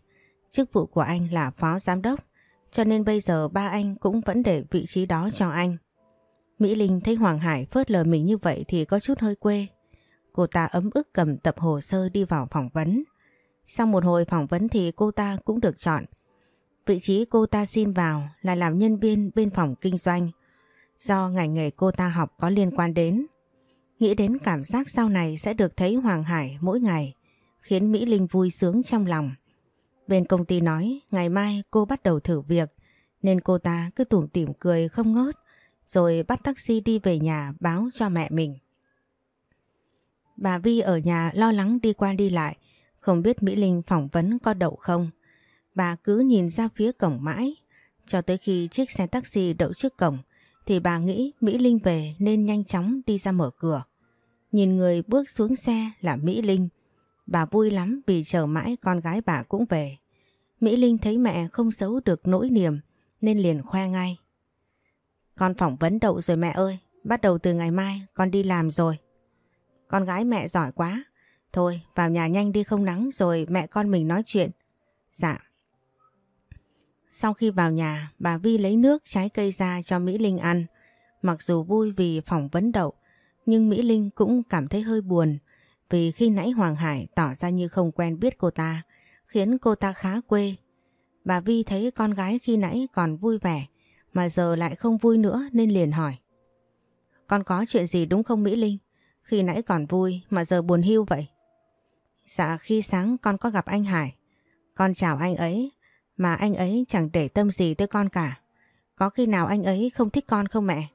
chức vụ của anh là phó giám đốc, cho nên bây giờ ba anh cũng vẫn để vị trí đó cho anh. Mỹ Linh thấy Hoàng Hải phớt lờ mình như vậy thì có chút hơi quê. Cô ta ấm ức cầm tập hồ sơ đi vào phỏng vấn. Sau một hồi phỏng vấn thì cô ta cũng được chọn. Vị trí cô ta xin vào là làm nhân viên bên phòng kinh doanh do ngành nghề cô ta học có liên quan đến. Nghĩ đến cảm giác sau này sẽ được thấy Hoàng Hải mỗi ngày, khiến Mỹ Linh vui sướng trong lòng. Bên công ty nói, ngày mai cô bắt đầu thử việc nên cô ta cứ tủm tỉm cười không ngớt rồi bắt taxi đi về nhà báo cho mẹ mình. Bà Vi ở nhà lo lắng đi qua đi lại, không biết Mỹ Linh phỏng vấn có đậu không. Bà cứ nhìn ra phía cổng mãi, cho tới khi chiếc xe taxi đậu trước cổng thì bà nghĩ Mỹ Linh về nên nhanh chóng đi ra mở cửa. Nhìn người bước xuống xe là Mỹ Linh, bà vui lắm vì chờ mãi con gái bà cũng về. Mỹ Linh thấy mẹ không giấu được nỗi niềm nên liền khoe ngay. Con phỏng vấn đậu rồi mẹ ơi, bắt đầu từ ngày mai con đi làm rồi. Con gái mẹ giỏi quá. Thôi vào nhà nhanh đi không nắng rồi mẹ con mình nói chuyện. Dạ. Sau khi vào nhà, bà Vi lấy nước trái cây ra cho Mỹ Linh ăn. Mặc dù vui vì phỏng vấn đậu, nhưng Mỹ Linh cũng cảm thấy hơi buồn vì khi nãy Hoàng Hải tỏ ra như không quen biết cô ta, khiến cô ta khá quê. Bà Vi thấy con gái khi nãy còn vui vẻ, mà giờ lại không vui nữa nên liền hỏi. Con có chuyện gì đúng không Mỹ Linh? Khi nãy còn vui mà giờ buồn hưu vậy. Dạ khi sáng con có gặp anh Hải. Con chào anh ấy, mà anh ấy chẳng để tâm gì tới con cả. Có khi nào anh ấy không thích con không mẹ?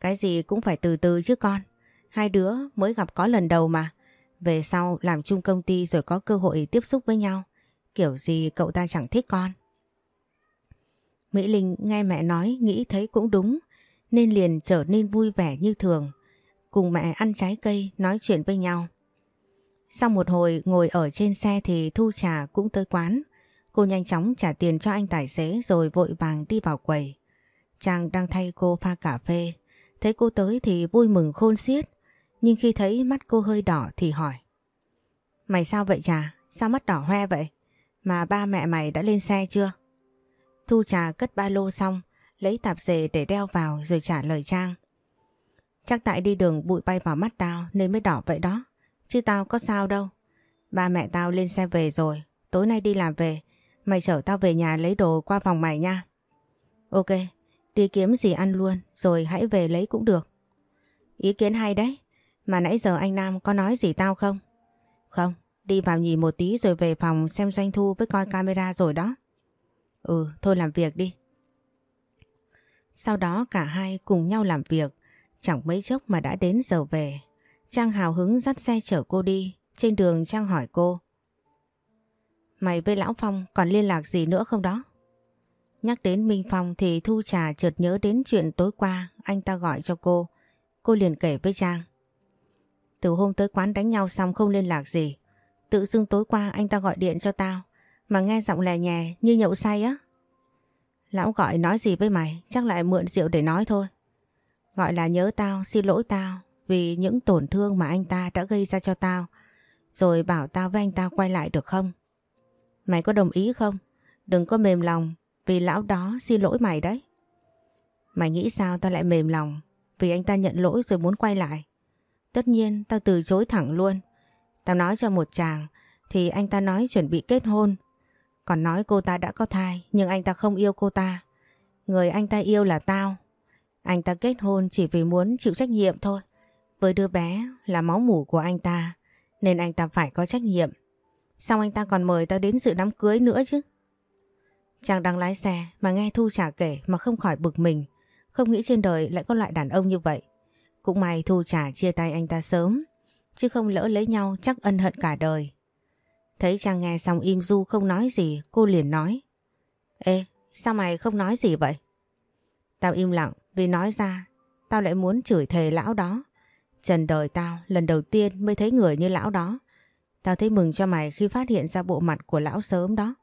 Cái gì cũng phải từ từ chứ con. Hai đứa mới gặp có lần đầu mà. Về sau làm chung công ty rồi có cơ hội tiếp xúc với nhau. Kiểu gì cậu ta chẳng thích con. Mỹ Linh nghe mẹ nói nghĩ thấy cũng đúng, nên liền trở nên vui vẻ như thường, cùng mẹ ăn trái cây, nói chuyện với nhau. Sau một hồi ngồi ở trên xe thì Thu Trà cũng tới quán. Cô nhanh chóng trả tiền cho anh tài xế rồi vội vàng đi vào quầy. Chàng đang thay cô pha cà phê. Thấy cô tới thì vui mừng khôn xiết. Nhưng khi thấy mắt cô hơi đỏ thì hỏi. Mày sao vậy Trà? Sao mắt đỏ hoe vậy? Mà ba mẹ mày đã lên xe chưa? Thu trà cất ba lô xong, lấy tạp dề để đeo vào rồi trả lời Trang. Chắc tại đi đường bụi bay vào mắt tao nên mới đỏ vậy đó. Chứ tao có sao đâu. Ba mẹ tao lên xe về rồi. Tối nay đi làm về. Mày chở tao về nhà lấy đồ qua phòng mày nha. Ok, đi kiếm gì ăn luôn rồi hãy về lấy cũng được. Ý kiến hay đấy. Mà nãy giờ anh Nam có nói gì tao không? Không, đi vào nhìn một tí rồi về phòng xem doanh thu với coi camera rồi đó. Ừ, thôi làm việc đi. Sau đó cả hai cùng nhau làm việc, chẳng mấy chốc mà đã đến giờ về. Trang hào hứng dắt xe chở cô đi, trên đường Trang hỏi cô. Mày với Lão Phong còn liên lạc gì nữa không đó? Nhắc đến Minh Phong thì Thu Trà chợt nhớ đến chuyện tối qua anh ta gọi cho cô. Cô liền kể với Trang. Từ hôm tới quán đánh nhau xong không liên lạc gì. Tự dưng tối qua anh ta gọi điện cho tao mà nghe giọng lè nhè như nhậu say á. Lão gọi nói gì với mày chắc lại mượn rượu để nói thôi. Gọi là nhớ tao, xin lỗi tao vì những tổn thương mà anh ta đã gây ra cho tao. Rồi bảo tao với anh ta quay lại được không? Mày có đồng ý không? Đừng có mềm lòng vì lão đó xin lỗi mày đấy. Mày nghĩ sao tao lại mềm lòng vì anh ta nhận lỗi rồi muốn quay lại? Tất nhiên tao từ chối thẳng luôn. Tao nói cho một chàng thì anh ta nói chuẩn bị kết hôn. Còn nói cô ta đã có thai, nhưng anh ta không yêu cô ta. Người anh ta yêu là tao. Anh ta kết hôn chỉ vì muốn chịu trách nhiệm thôi. Với đứa bé là máu mủ của anh ta, nên anh ta phải có trách nhiệm. Xong anh ta còn mời tao đến dự đám cưới nữa chứ. Chàng đang lái xe mà nghe Thu trả kể mà không khỏi bực mình. Không nghĩ trên đời lại có loại đàn ông như vậy. Cũng may Thu trả chia tay anh ta sớm. Chứ không lỡ lấy nhau chắc ân hận cả đời. Thấy Trang nghe xong im du không nói gì, cô liền nói. Ê, sao mày không nói gì vậy? Tao im lặng, vì nói ra, tao lại muốn chửi thề lão đó. Trần đời tao, lần đầu tiên mới thấy người như lão đó. Tao thấy mừng cho mày khi phát hiện ra bộ mặt của lão sớm đó.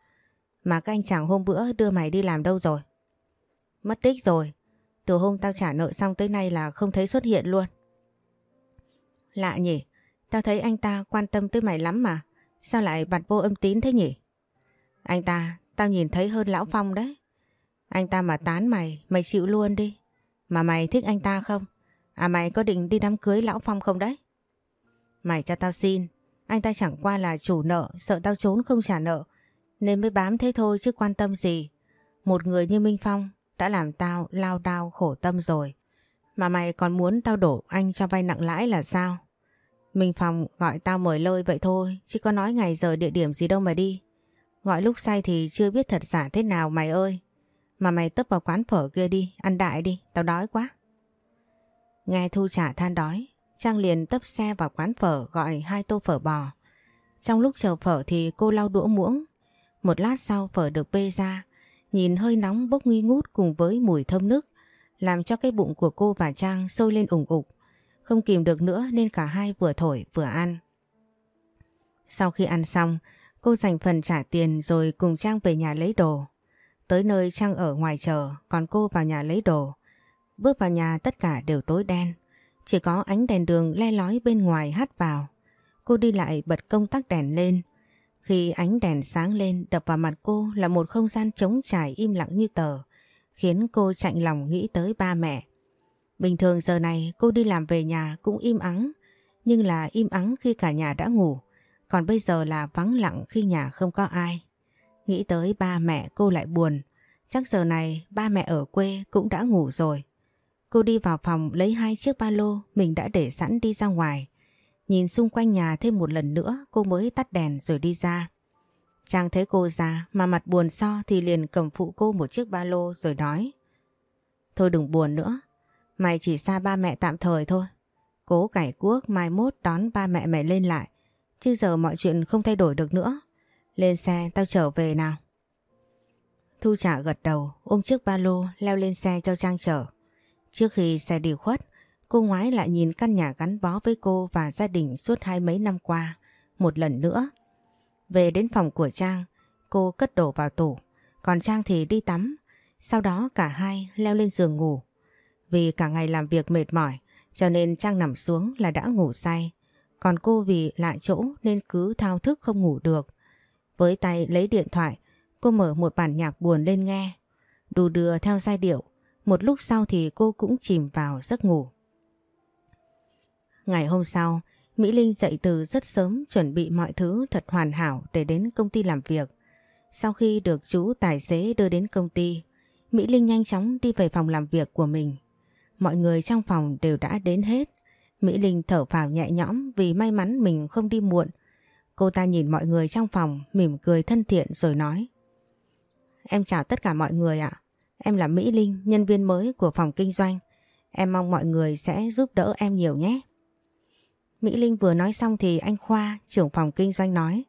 Mà các anh chàng hôm bữa đưa mày đi làm đâu rồi? Mất tích rồi. Từ hôm tao trả nợ xong tới nay là không thấy xuất hiện luôn. Lạ nhỉ? Tao thấy anh ta quan tâm tới mày lắm mà. Sao lại bật vô âm tín thế nhỉ? Anh ta, tao nhìn thấy hơn Lão Phong đấy. Anh ta mà tán mày, mày chịu luôn đi. Mà mày thích anh ta không? À mày có định đi đám cưới Lão Phong không đấy? Mày cho tao xin. Anh ta chẳng qua là chủ nợ, sợ tao trốn không trả nợ. Nên mới bám thế thôi chứ quan tâm gì. Một người như Minh Phong đã làm tao lao đao khổ tâm rồi. Mà mày còn muốn tao đổ anh cho vay nặng lãi là sao? Minh Phong gọi tao mời lôi vậy thôi, chứ có nói ngày giờ địa điểm gì đâu mà đi. Gọi lúc say thì chưa biết thật giả thế nào mày ơi. Mà mày tấp vào quán phở kia đi, ăn đại đi, tao đói quá. Nghe Thu trả than đói, Trang liền tấp xe vào quán phở gọi hai tô phở bò. Trong lúc chờ phở thì cô lau đũa muỗng. Một lát sau phở được bê ra, nhìn hơi nóng bốc nghi ngút cùng với mùi thơm nức, làm cho cái bụng của cô và Trang sôi lên ủng ục. Không kìm được nữa nên cả hai vừa thổi vừa ăn. Sau khi ăn xong, cô dành phần trả tiền rồi cùng Trang về nhà lấy đồ. Tới nơi Trang ở ngoài chờ, còn cô vào nhà lấy đồ. Bước vào nhà tất cả đều tối đen. Chỉ có ánh đèn đường le lói bên ngoài hắt vào. Cô đi lại bật công tắc đèn lên. Khi ánh đèn sáng lên đập vào mặt cô là một không gian trống trải im lặng như tờ. Khiến cô chạnh lòng nghĩ tới ba mẹ. Bình thường giờ này cô đi làm về nhà cũng im ắng, nhưng là im ắng khi cả nhà đã ngủ, còn bây giờ là vắng lặng khi nhà không có ai. Nghĩ tới ba mẹ cô lại buồn, chắc giờ này ba mẹ ở quê cũng đã ngủ rồi. Cô đi vào phòng lấy hai chiếc ba lô mình đã để sẵn đi ra ngoài. Nhìn xung quanh nhà thêm một lần nữa cô mới tắt đèn rồi đi ra. Trang thấy cô ra mà mặt buồn so thì liền cầm phụ cô một chiếc ba lô rồi nói. Thôi đừng buồn nữa, Mày chỉ xa ba mẹ tạm thời thôi. Cố cải cuốc mai mốt đón ba mẹ mày lên lại. Chứ giờ mọi chuyện không thay đổi được nữa. Lên xe tao trở về nào. Thu trả gật đầu ôm chiếc ba lô leo lên xe cho Trang chở. Trước khi xe đi khuất, cô ngoái lại nhìn căn nhà gắn bó với cô và gia đình suốt hai mấy năm qua. Một lần nữa. Về đến phòng của Trang, cô cất đồ vào tủ. Còn Trang thì đi tắm. Sau đó cả hai leo lên giường ngủ. Vì cả ngày làm việc mệt mỏi cho nên Trang nằm xuống là đã ngủ say. Còn cô vì lại chỗ nên cứ thao thức không ngủ được. Với tay lấy điện thoại, cô mở một bản nhạc buồn lên nghe. đù đưa theo giai điệu. Một lúc sau thì cô cũng chìm vào giấc ngủ. Ngày hôm sau, Mỹ Linh dậy từ rất sớm chuẩn bị mọi thứ thật hoàn hảo để đến công ty làm việc. Sau khi được chú tài xế đưa đến công ty, Mỹ Linh nhanh chóng đi về phòng làm việc của mình. Mọi người trong phòng đều đã đến hết. Mỹ Linh thở phào nhẹ nhõm vì may mắn mình không đi muộn. Cô ta nhìn mọi người trong phòng mỉm cười thân thiện rồi nói Em chào tất cả mọi người ạ. Em là Mỹ Linh, nhân viên mới của phòng kinh doanh. Em mong mọi người sẽ giúp đỡ em nhiều nhé. Mỹ Linh vừa nói xong thì anh Khoa, trưởng phòng kinh doanh nói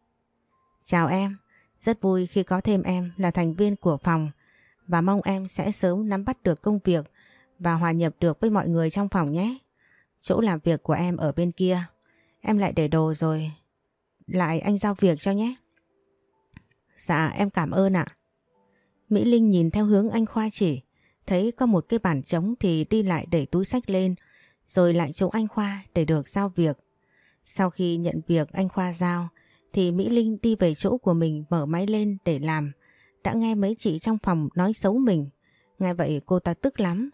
Chào em, rất vui khi có thêm em là thành viên của phòng và mong em sẽ sớm nắm bắt được công việc và hòa nhập được với mọi người trong phòng nhé. Chỗ làm việc của em ở bên kia, em lại để đồ rồi, lại anh giao việc cho nhé. Dạ em cảm ơn ạ. Mỹ Linh nhìn theo hướng anh Khoa chỉ, thấy có một cái bàn trống thì đi lại để túi sách lên, rồi lại chỗ anh Khoa để được giao việc. Sau khi nhận việc anh Khoa giao, thì Mỹ Linh đi về chỗ của mình mở máy lên để làm. Đã nghe mấy chị trong phòng nói xấu mình. Nghe vậy cô ta tức lắm,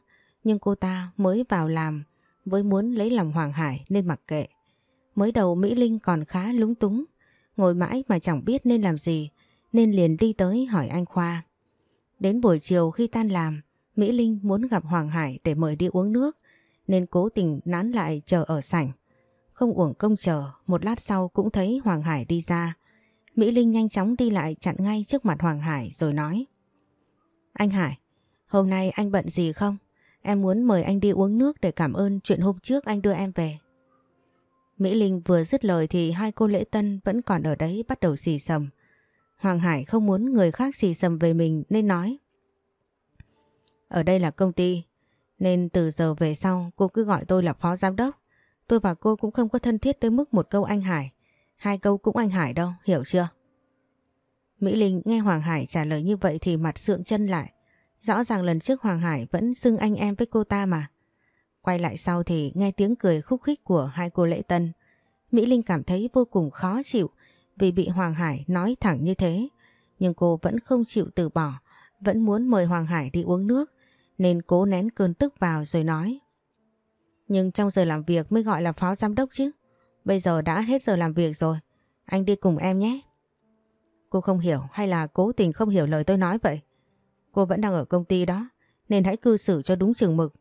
nhưng cô ta mới vào làm với muốn lấy lòng Hoàng Hải nên mặc kệ. Mới đầu Mỹ Linh còn khá lúng túng, ngồi mãi mà chẳng biết nên làm gì, nên liền đi tới hỏi anh Khoa. Đến buổi chiều khi tan làm, Mỹ Linh muốn gặp Hoàng Hải để mời đi uống nước, nên cố tình nán lại chờ ở sảnh. Không uổng công chờ, một lát sau cũng thấy Hoàng Hải đi ra. Mỹ Linh nhanh chóng đi lại chặn ngay trước mặt Hoàng Hải rồi nói. Anh Hải, hôm nay anh bận gì không? Em muốn mời anh đi uống nước để cảm ơn chuyện hôm trước anh đưa em về. Mỹ Linh vừa dứt lời thì hai cô lễ tân vẫn còn ở đấy bắt đầu xì sầm. Hoàng Hải không muốn người khác xì sầm về mình nên nói. Ở đây là công ty, nên từ giờ về sau cô cứ gọi tôi là phó giám đốc. Tôi và cô cũng không có thân thiết tới mức một câu anh Hải. Hai câu cũng anh Hải đâu, hiểu chưa? Mỹ Linh nghe Hoàng Hải trả lời như vậy thì mặt sượng chân lại. Rõ ràng lần trước Hoàng Hải vẫn xưng anh em với cô ta mà. Quay lại sau thì nghe tiếng cười khúc khích của hai cô lễ tân. Mỹ Linh cảm thấy vô cùng khó chịu vì bị Hoàng Hải nói thẳng như thế. Nhưng cô vẫn không chịu từ bỏ, vẫn muốn mời Hoàng Hải đi uống nước nên cố nén cơn tức vào rồi nói. Nhưng trong giờ làm việc mới gọi là phó giám đốc chứ. Bây giờ đã hết giờ làm việc rồi. Anh đi cùng em nhé. Cô không hiểu hay là cố tình không hiểu lời tôi nói vậy? Cô vẫn đang ở công ty đó. Nên hãy cư xử cho đúng chừng mực.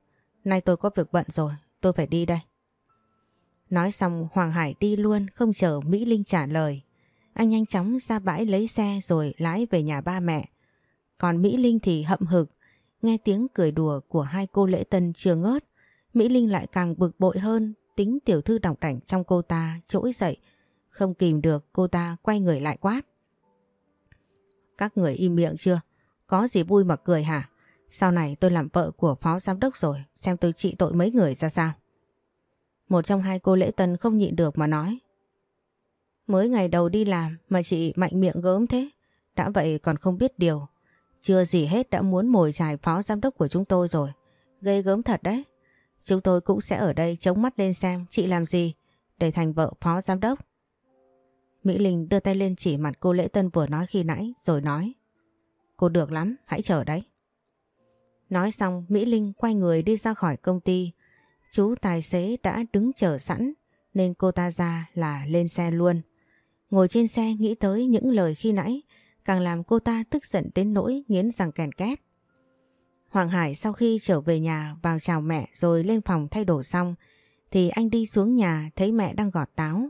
Nay tôi có việc bận rồi. Tôi phải đi đây. Nói xong, Hoàng Hải đi luôn, không chờ Mỹ Linh trả lời. Anh nhanh chóng ra bãi lấy xe rồi lái về nhà ba mẹ. Còn Mỹ Linh thì hậm hực. Nghe tiếng cười đùa của hai cô lễ tân chưa ngớt. Mỹ Linh lại càng bực bội hơn, tính tiểu thư đỏng đảnh trong cô ta trỗi dậy. Không kìm được, cô ta quay người lại quát. Các người im miệng chưa? Có gì vui mà cười hả? Sau này tôi làm vợ của phó giám đốc rồi, xem tôi trị tội mấy người ra sao. Một trong hai cô lễ tân không nhịn được mà nói. Mới ngày đầu đi làm mà chị mạnh miệng gớm thế, đã vậy còn không biết điều. Chưa gì hết đã muốn mồi chài phó giám đốc của chúng tôi rồi, gây gớm thật đấy. Chúng tôi cũng sẽ ở đây chống mắt lên xem chị làm gì để thành vợ phó giám đốc. Mỹ Linh đưa tay lên chỉ mặt cô Lễ Tân vừa nói khi nãy rồi nói. Cô được lắm, hãy chờ đấy. Nói xong Mỹ Linh quay người đi ra khỏi công ty. Chú tài xế đã đứng chờ sẵn nên cô ta ra là lên xe luôn. Ngồi trên xe nghĩ tới những lời khi nãy càng làm cô ta tức giận đến nỗi nghiến răng kèn két. Hoàng Hải sau khi trở về nhà vào chào mẹ rồi lên phòng thay đồ xong thì anh đi xuống nhà thấy mẹ đang gọt táo.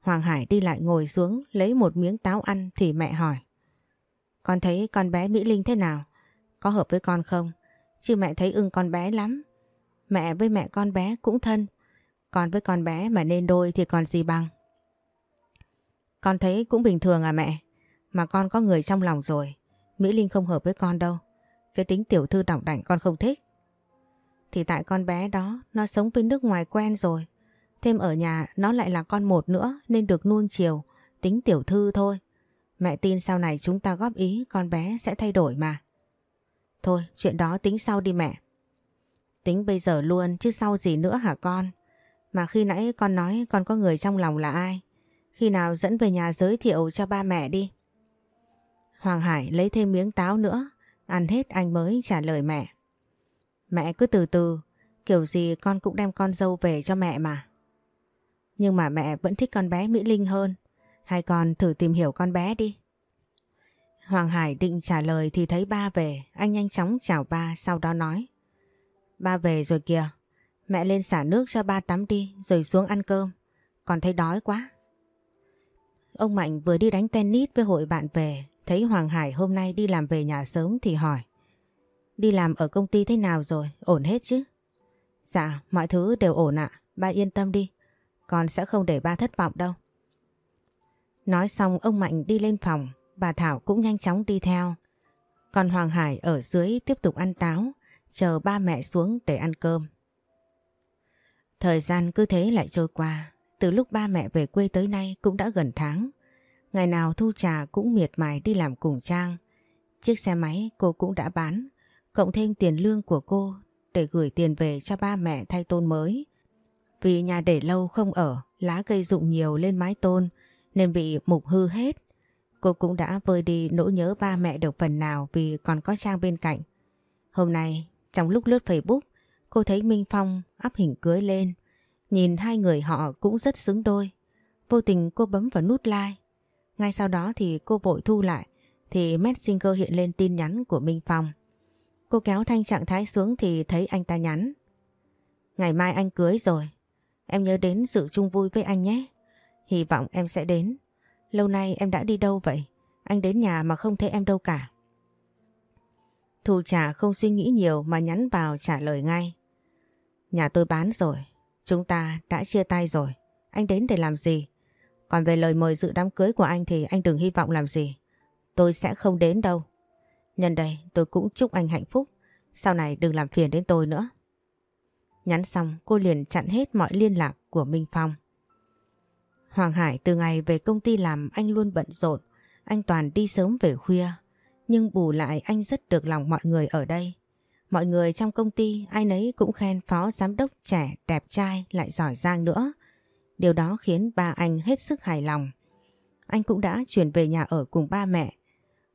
Hoàng Hải đi lại ngồi xuống lấy một miếng táo ăn thì mẹ hỏi. Con thấy con bé Mỹ Linh thế nào? Có hợp với con không? Chứ mẹ thấy ưng con bé lắm. Mẹ với mẹ con bé cũng thân. Con với con bé mà nên đôi thì còn gì bằng. Con thấy cũng bình thường à mẹ. Mà con có người trong lòng rồi. Mỹ Linh không hợp với con đâu. Cái tính tiểu thư đỏng đảnh con không thích. Thì tại con bé đó nó sống bên nước ngoài quen rồi. Thêm ở nhà nó lại là con một nữa nên được nuông chiều, tính tiểu thư thôi. Mẹ tin sau này chúng ta góp ý con bé sẽ thay đổi mà. Thôi chuyện đó tính sau đi mẹ. Tính bây giờ luôn chứ sau gì nữa hả con? Mà khi nãy con nói con có người trong lòng là ai? Khi nào dẫn về nhà giới thiệu cho ba mẹ đi. Hoàng Hải lấy thêm miếng táo nữa Ăn hết anh mới trả lời mẹ. Mẹ cứ từ từ, kiểu gì con cũng đem con dâu về cho mẹ mà. Nhưng mà mẹ vẫn thích con bé Mỹ Linh hơn hai con thử tìm hiểu con bé đi. Hoàng Hải định trả lời thì thấy ba về, anh nhanh chóng chào ba sau đó nói. Ba về rồi kìa, mẹ lên xả nước cho ba tắm đi rồi xuống ăn cơm, còn thấy đói quá. Ông Mạnh vừa đi đánh tennis với hội bạn về, thấy Hoàng Hải hôm nay đi làm về nhà sớm thì hỏi. Đi làm ở công ty thế nào rồi, ổn hết chứ? Dạ, mọi thứ đều ổn ạ, ba yên tâm đi, con sẽ không để ba thất vọng đâu. Nói xong ông Mạnh đi lên phòng, bà Thảo cũng nhanh chóng đi theo. Còn Hoàng Hải ở dưới tiếp tục ăn táo, chờ ba mẹ xuống để ăn cơm. Thời gian cứ thế lại trôi qua, từ lúc ba mẹ về quê tới nay cũng đã gần tháng. Ngày nào Thu Trà cũng miệt mài đi làm cùng Trang. Chiếc xe máy cô cũng đã bán, cộng thêm tiền lương của cô để gửi tiền về cho ba mẹ thay tôn mới. Vì nhà để lâu không ở, lá cây rụng nhiều lên mái tôn nên bị mục hư hết. Cô cũng đã vơi đi nỗi nhớ ba mẹ được phần nào vì còn có Trang bên cạnh. Hôm nay, trong lúc lướt Facebook, cô thấy Minh Phong áp hình cưới lên. Nhìn hai người họ cũng rất xứng đôi. Vô tình cô bấm vào nút like. Ngay sau đó thì cô vội thu lại thì Messenger hiện lên tin nhắn của Minh Phong. Cô kéo thanh trạng thái xuống thì thấy anh ta nhắn. Ngày mai anh cưới rồi. Em nhớ đến sự chung vui với anh nhé. Hy vọng em sẽ đến. Lâu nay em đã đi đâu vậy? Anh đến nhà mà không thấy em đâu cả. Thu Trà không suy nghĩ nhiều mà nhắn vào trả lời ngay. Nhà tôi bán rồi. Chúng ta đã chia tay rồi. Anh đến để làm gì? Còn về lời mời dự đám cưới của anh thì anh đừng hy vọng làm gì. Tôi sẽ không đến đâu. Nhân đây, tôi cũng chúc anh hạnh phúc. Sau này đừng làm phiền đến tôi nữa. Nhắn xong, cô liền chặn hết mọi liên lạc của Minh Phong. Hoàng Hải từ ngày về công ty làm anh luôn bận rộn. Anh toàn đi sớm về khuya. Nhưng bù lại anh rất được lòng mọi người ở đây. Mọi người trong công ty ai nấy cũng khen phó giám đốc trẻ, đẹp trai lại giỏi giang nữa. Điều đó khiến ba anh hết sức hài lòng. Anh cũng đã chuyển về nhà ở cùng ba mẹ.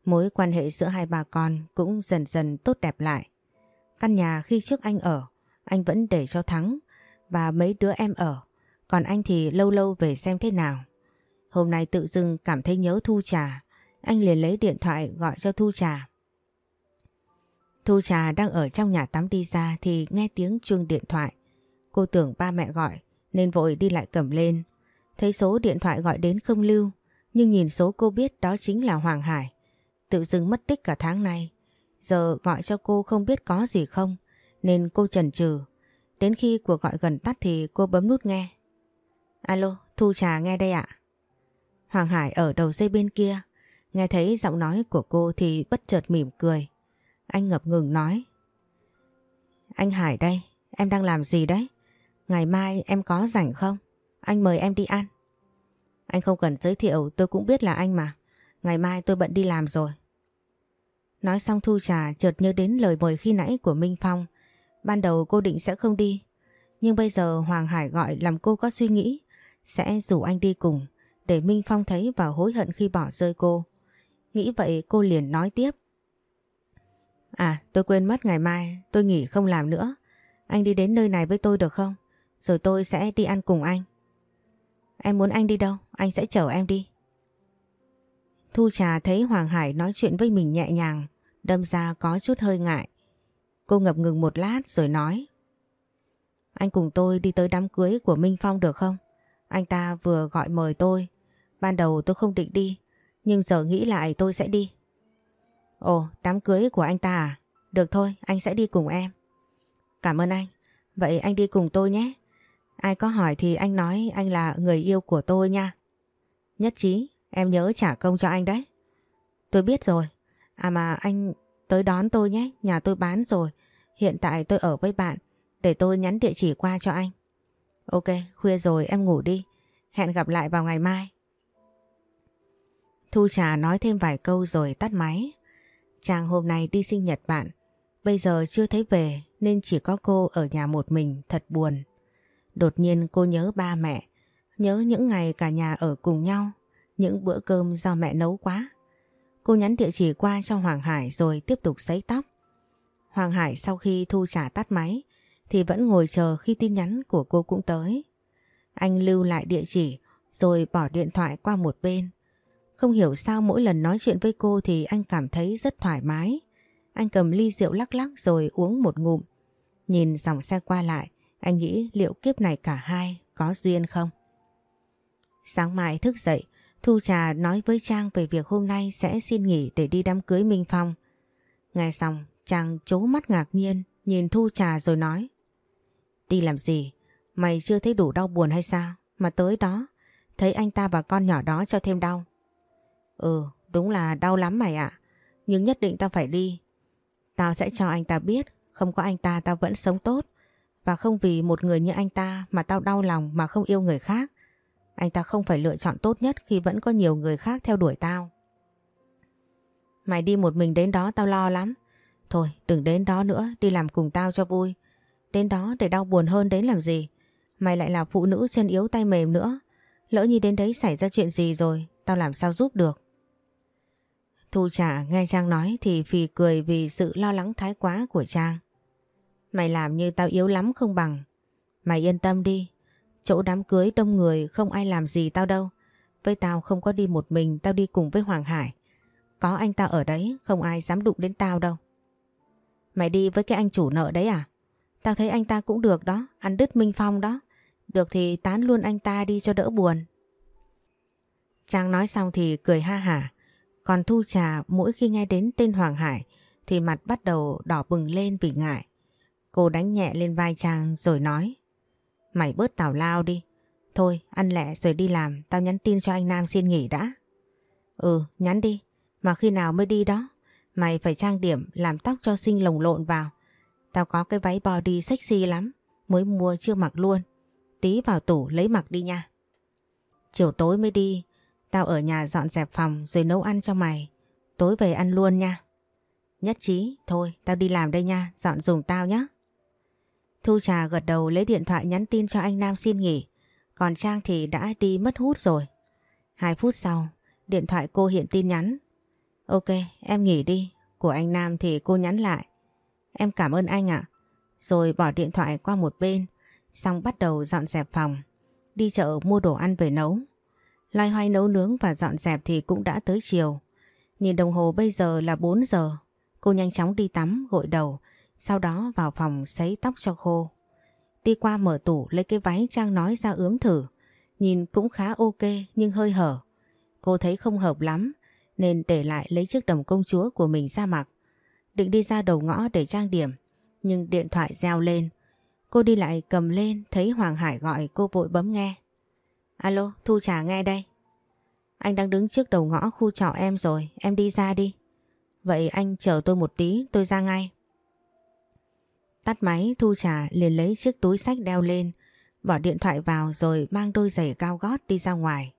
Mối quan hệ giữa hai bà con cũng dần dần tốt đẹp lại. Căn nhà khi trước anh ở, anh vẫn để cho Thắng và mấy đứa em ở. Còn anh thì lâu lâu về xem thế nào. Hôm nay tự dưng cảm thấy nhớ Thu Trà. Anh liền lấy điện thoại gọi cho Thu Trà. Thu Trà đang ở trong nhà tắm đi ra thì nghe tiếng chuông điện thoại. Cô tưởng ba mẹ gọi, nên vội đi lại cầm lên. Thấy số điện thoại gọi đến không lưu, nhưng nhìn số cô biết đó chính là Hoàng Hải. Tự dưng mất tích cả tháng nay. Giờ gọi cho cô không biết có gì không, nên cô chần chừ. Đến khi cuộc gọi gần tắt thì cô bấm nút nghe. Alo, Thu Trà nghe đây ạ. Hoàng Hải ở đầu dây bên kia, nghe thấy giọng nói của cô thì bất chợt mỉm cười. Anh ngập ngừng nói. Anh Hải đây, em đang làm gì đấy? Ngày mai em có rảnh không? Anh mời em đi ăn. Anh không cần giới thiệu tôi cũng biết là anh mà. Ngày mai tôi bận đi làm rồi. Nói xong Thu Trà chợt nhớ đến lời mời khi nãy của Minh Phong. Ban đầu cô định sẽ không đi. Nhưng bây giờ Hoàng Hải gọi làm cô có suy nghĩ sẽ rủ anh đi cùng để Minh Phong thấy và hối hận khi bỏ rơi cô. Nghĩ vậy cô liền nói tiếp. À tôi quên mất ngày mai tôi nghỉ không làm nữa. Anh đi đến nơi này với tôi được không? Rồi tôi sẽ đi ăn cùng anh. Em muốn anh đi đâu? Anh sẽ chở em đi. Thu Trà thấy Hoàng Hải nói chuyện với mình nhẹ nhàng, đâm ra có chút hơi ngại. Cô ngập ngừng một lát rồi nói. Anh cùng tôi đi tới đám cưới của Minh Phong được không? Anh ta vừa gọi mời tôi. Ban đầu tôi không định đi, nhưng giờ nghĩ lại tôi sẽ đi. Ồ, đám cưới của anh ta à? Được thôi, anh sẽ đi cùng em. Cảm ơn anh. Vậy anh đi cùng tôi nhé. Ai có hỏi thì anh nói anh là người yêu của tôi nha. Nhất trí, em nhớ trả công cho anh đấy. Tôi biết rồi. À mà anh tới đón tôi nhé, nhà tôi bán rồi. Hiện tại tôi ở với bạn, để tôi nhắn địa chỉ qua cho anh. Ok, khuya rồi em ngủ đi. Hẹn gặp lại vào ngày mai. Thu Trà nói thêm vài câu rồi tắt máy. Trang hôm nay đi sinh nhật bạn. Bây giờ chưa thấy về nên chỉ có cô ở nhà một mình thật buồn. Đột nhiên cô nhớ ba mẹ, nhớ những ngày cả nhà ở cùng nhau, những bữa cơm do mẹ nấu quá. Cô nhắn địa chỉ qua cho Hoàng Hải rồi tiếp tục sấy tóc. Hoàng Hải sau khi Thu Trà tắt máy thì vẫn ngồi chờ khi tin nhắn của cô cũng tới. Anh lưu lại địa chỉ rồi bỏ điện thoại qua một bên. Không hiểu sao mỗi lần nói chuyện với cô thì anh cảm thấy rất thoải mái. Anh cầm ly rượu lắc lắc rồi uống một ngụm. Nhìn dòng xe qua lại, anh nghĩ liệu kiếp này cả hai có duyên không? Sáng mai thức dậy, Thu Trà nói với Trang về việc hôm nay sẽ xin nghỉ để đi đám cưới Minh Phong. Nghe xong, Trang chố mắt ngạc nhiên, nhìn Thu Trà rồi nói. Đi làm gì? Mày chưa thấy đủ đau buồn hay sao? Mà tới đó, thấy anh ta và con nhỏ đó cho thêm đau. Ừ, đúng là đau lắm mày ạ. Nhưng nhất định tao phải đi. Tao sẽ cho anh ta biết, không có anh ta tao vẫn sống tốt. Và không vì một người như anh ta mà tao đau lòng mà không yêu người khác. Anh ta không phải lựa chọn tốt nhất khi vẫn có nhiều người khác theo đuổi tao. Mày đi một mình đến đó tao lo lắm. Thôi đừng đến đó nữa, đi làm cùng tao cho vui. Đến đó để đau buồn hơn đến làm gì. Mày lại là phụ nữ chân yếu tay mềm nữa. Lỡ như đến đấy xảy ra chuyện gì rồi, tao làm sao giúp được. Thu trả nghe Trang nói thì phì cười vì sự lo lắng thái quá của Trang. Mày làm như tao yếu lắm không bằng. Mày yên tâm đi. Chỗ đám cưới đông người không ai làm gì tao đâu. Với tao không có đi một mình tao đi cùng với Hoàng Hải. Có anh ta ở đấy không ai dám đụng đến tao đâu. Mày đi với cái anh chủ nợ đấy à? Tao thấy anh ta cũng được đó, ăn đứt Minh Phong đó. Được thì tán luôn anh ta đi cho đỡ buồn. Trang nói xong thì cười ha hả. Còn Thu Trà mỗi khi nghe đến tên Hoàng Hải thì mặt bắt đầu đỏ bừng lên vì ngại. Cô đánh nhẹ lên vai Trang rồi nói Mày bớt tào lao đi. Thôi ăn lẹ rồi đi làm tao nhắn tin cho anh Nam xin nghỉ đã. Ừ nhắn đi. Mà khi nào mới đi đó? Mày phải trang điểm làm tóc cho xinh lồng lộn vào. Tao có cái váy body sexy lắm. Mới mua chưa mặc luôn. Tí vào tủ lấy mặc đi nha. Chiều tối mới đi. Tao ở nhà dọn dẹp phòng rồi nấu ăn cho mày. Tối về ăn luôn nha. Nhất trí. Thôi tao đi làm đây nha. Dọn dùng tao nhé. Thu Trà gật đầu lấy điện thoại nhắn tin cho anh Nam xin nghỉ. Còn Trang thì đã đi mất hút rồi. Hai phút sau, điện thoại cô hiện tin nhắn. Ok, em nghỉ đi. Của anh Nam thì cô nhắn lại. Em cảm ơn anh ạ. Rồi bỏ điện thoại qua một bên, xong bắt đầu dọn dẹp phòng. Đi chợ mua đồ ăn về nấu. Loay hoay nấu nướng và dọn dẹp thì cũng đã tới chiều. Nhìn đồng hồ bây giờ là 4 giờ. Cô nhanh chóng đi tắm, gội đầu, sau đó vào phòng sấy tóc cho khô. Đi qua mở tủ lấy cái váy Trang nói ra ướm thử. Nhìn cũng khá ok nhưng hơi hở. Cô thấy không hợp lắm nên để lại lấy chiếc đồng công chúa của mình ra mặc. Định đi ra đầu ngõ để trang điểm nhưng điện thoại reo lên. Cô đi lại cầm lên thấy Hoàng Hải gọi cô vội bấm nghe. Alo, Thu Trà nghe đây. Anh đang đứng trước đầu ngõ khu trọ em rồi, em đi ra đi. Vậy anh chờ tôi một tí, tôi ra ngay. Tắt máy Thu Trà liền lấy chiếc túi sách đeo lên, bỏ điện thoại vào rồi mang đôi giày cao gót đi ra ngoài.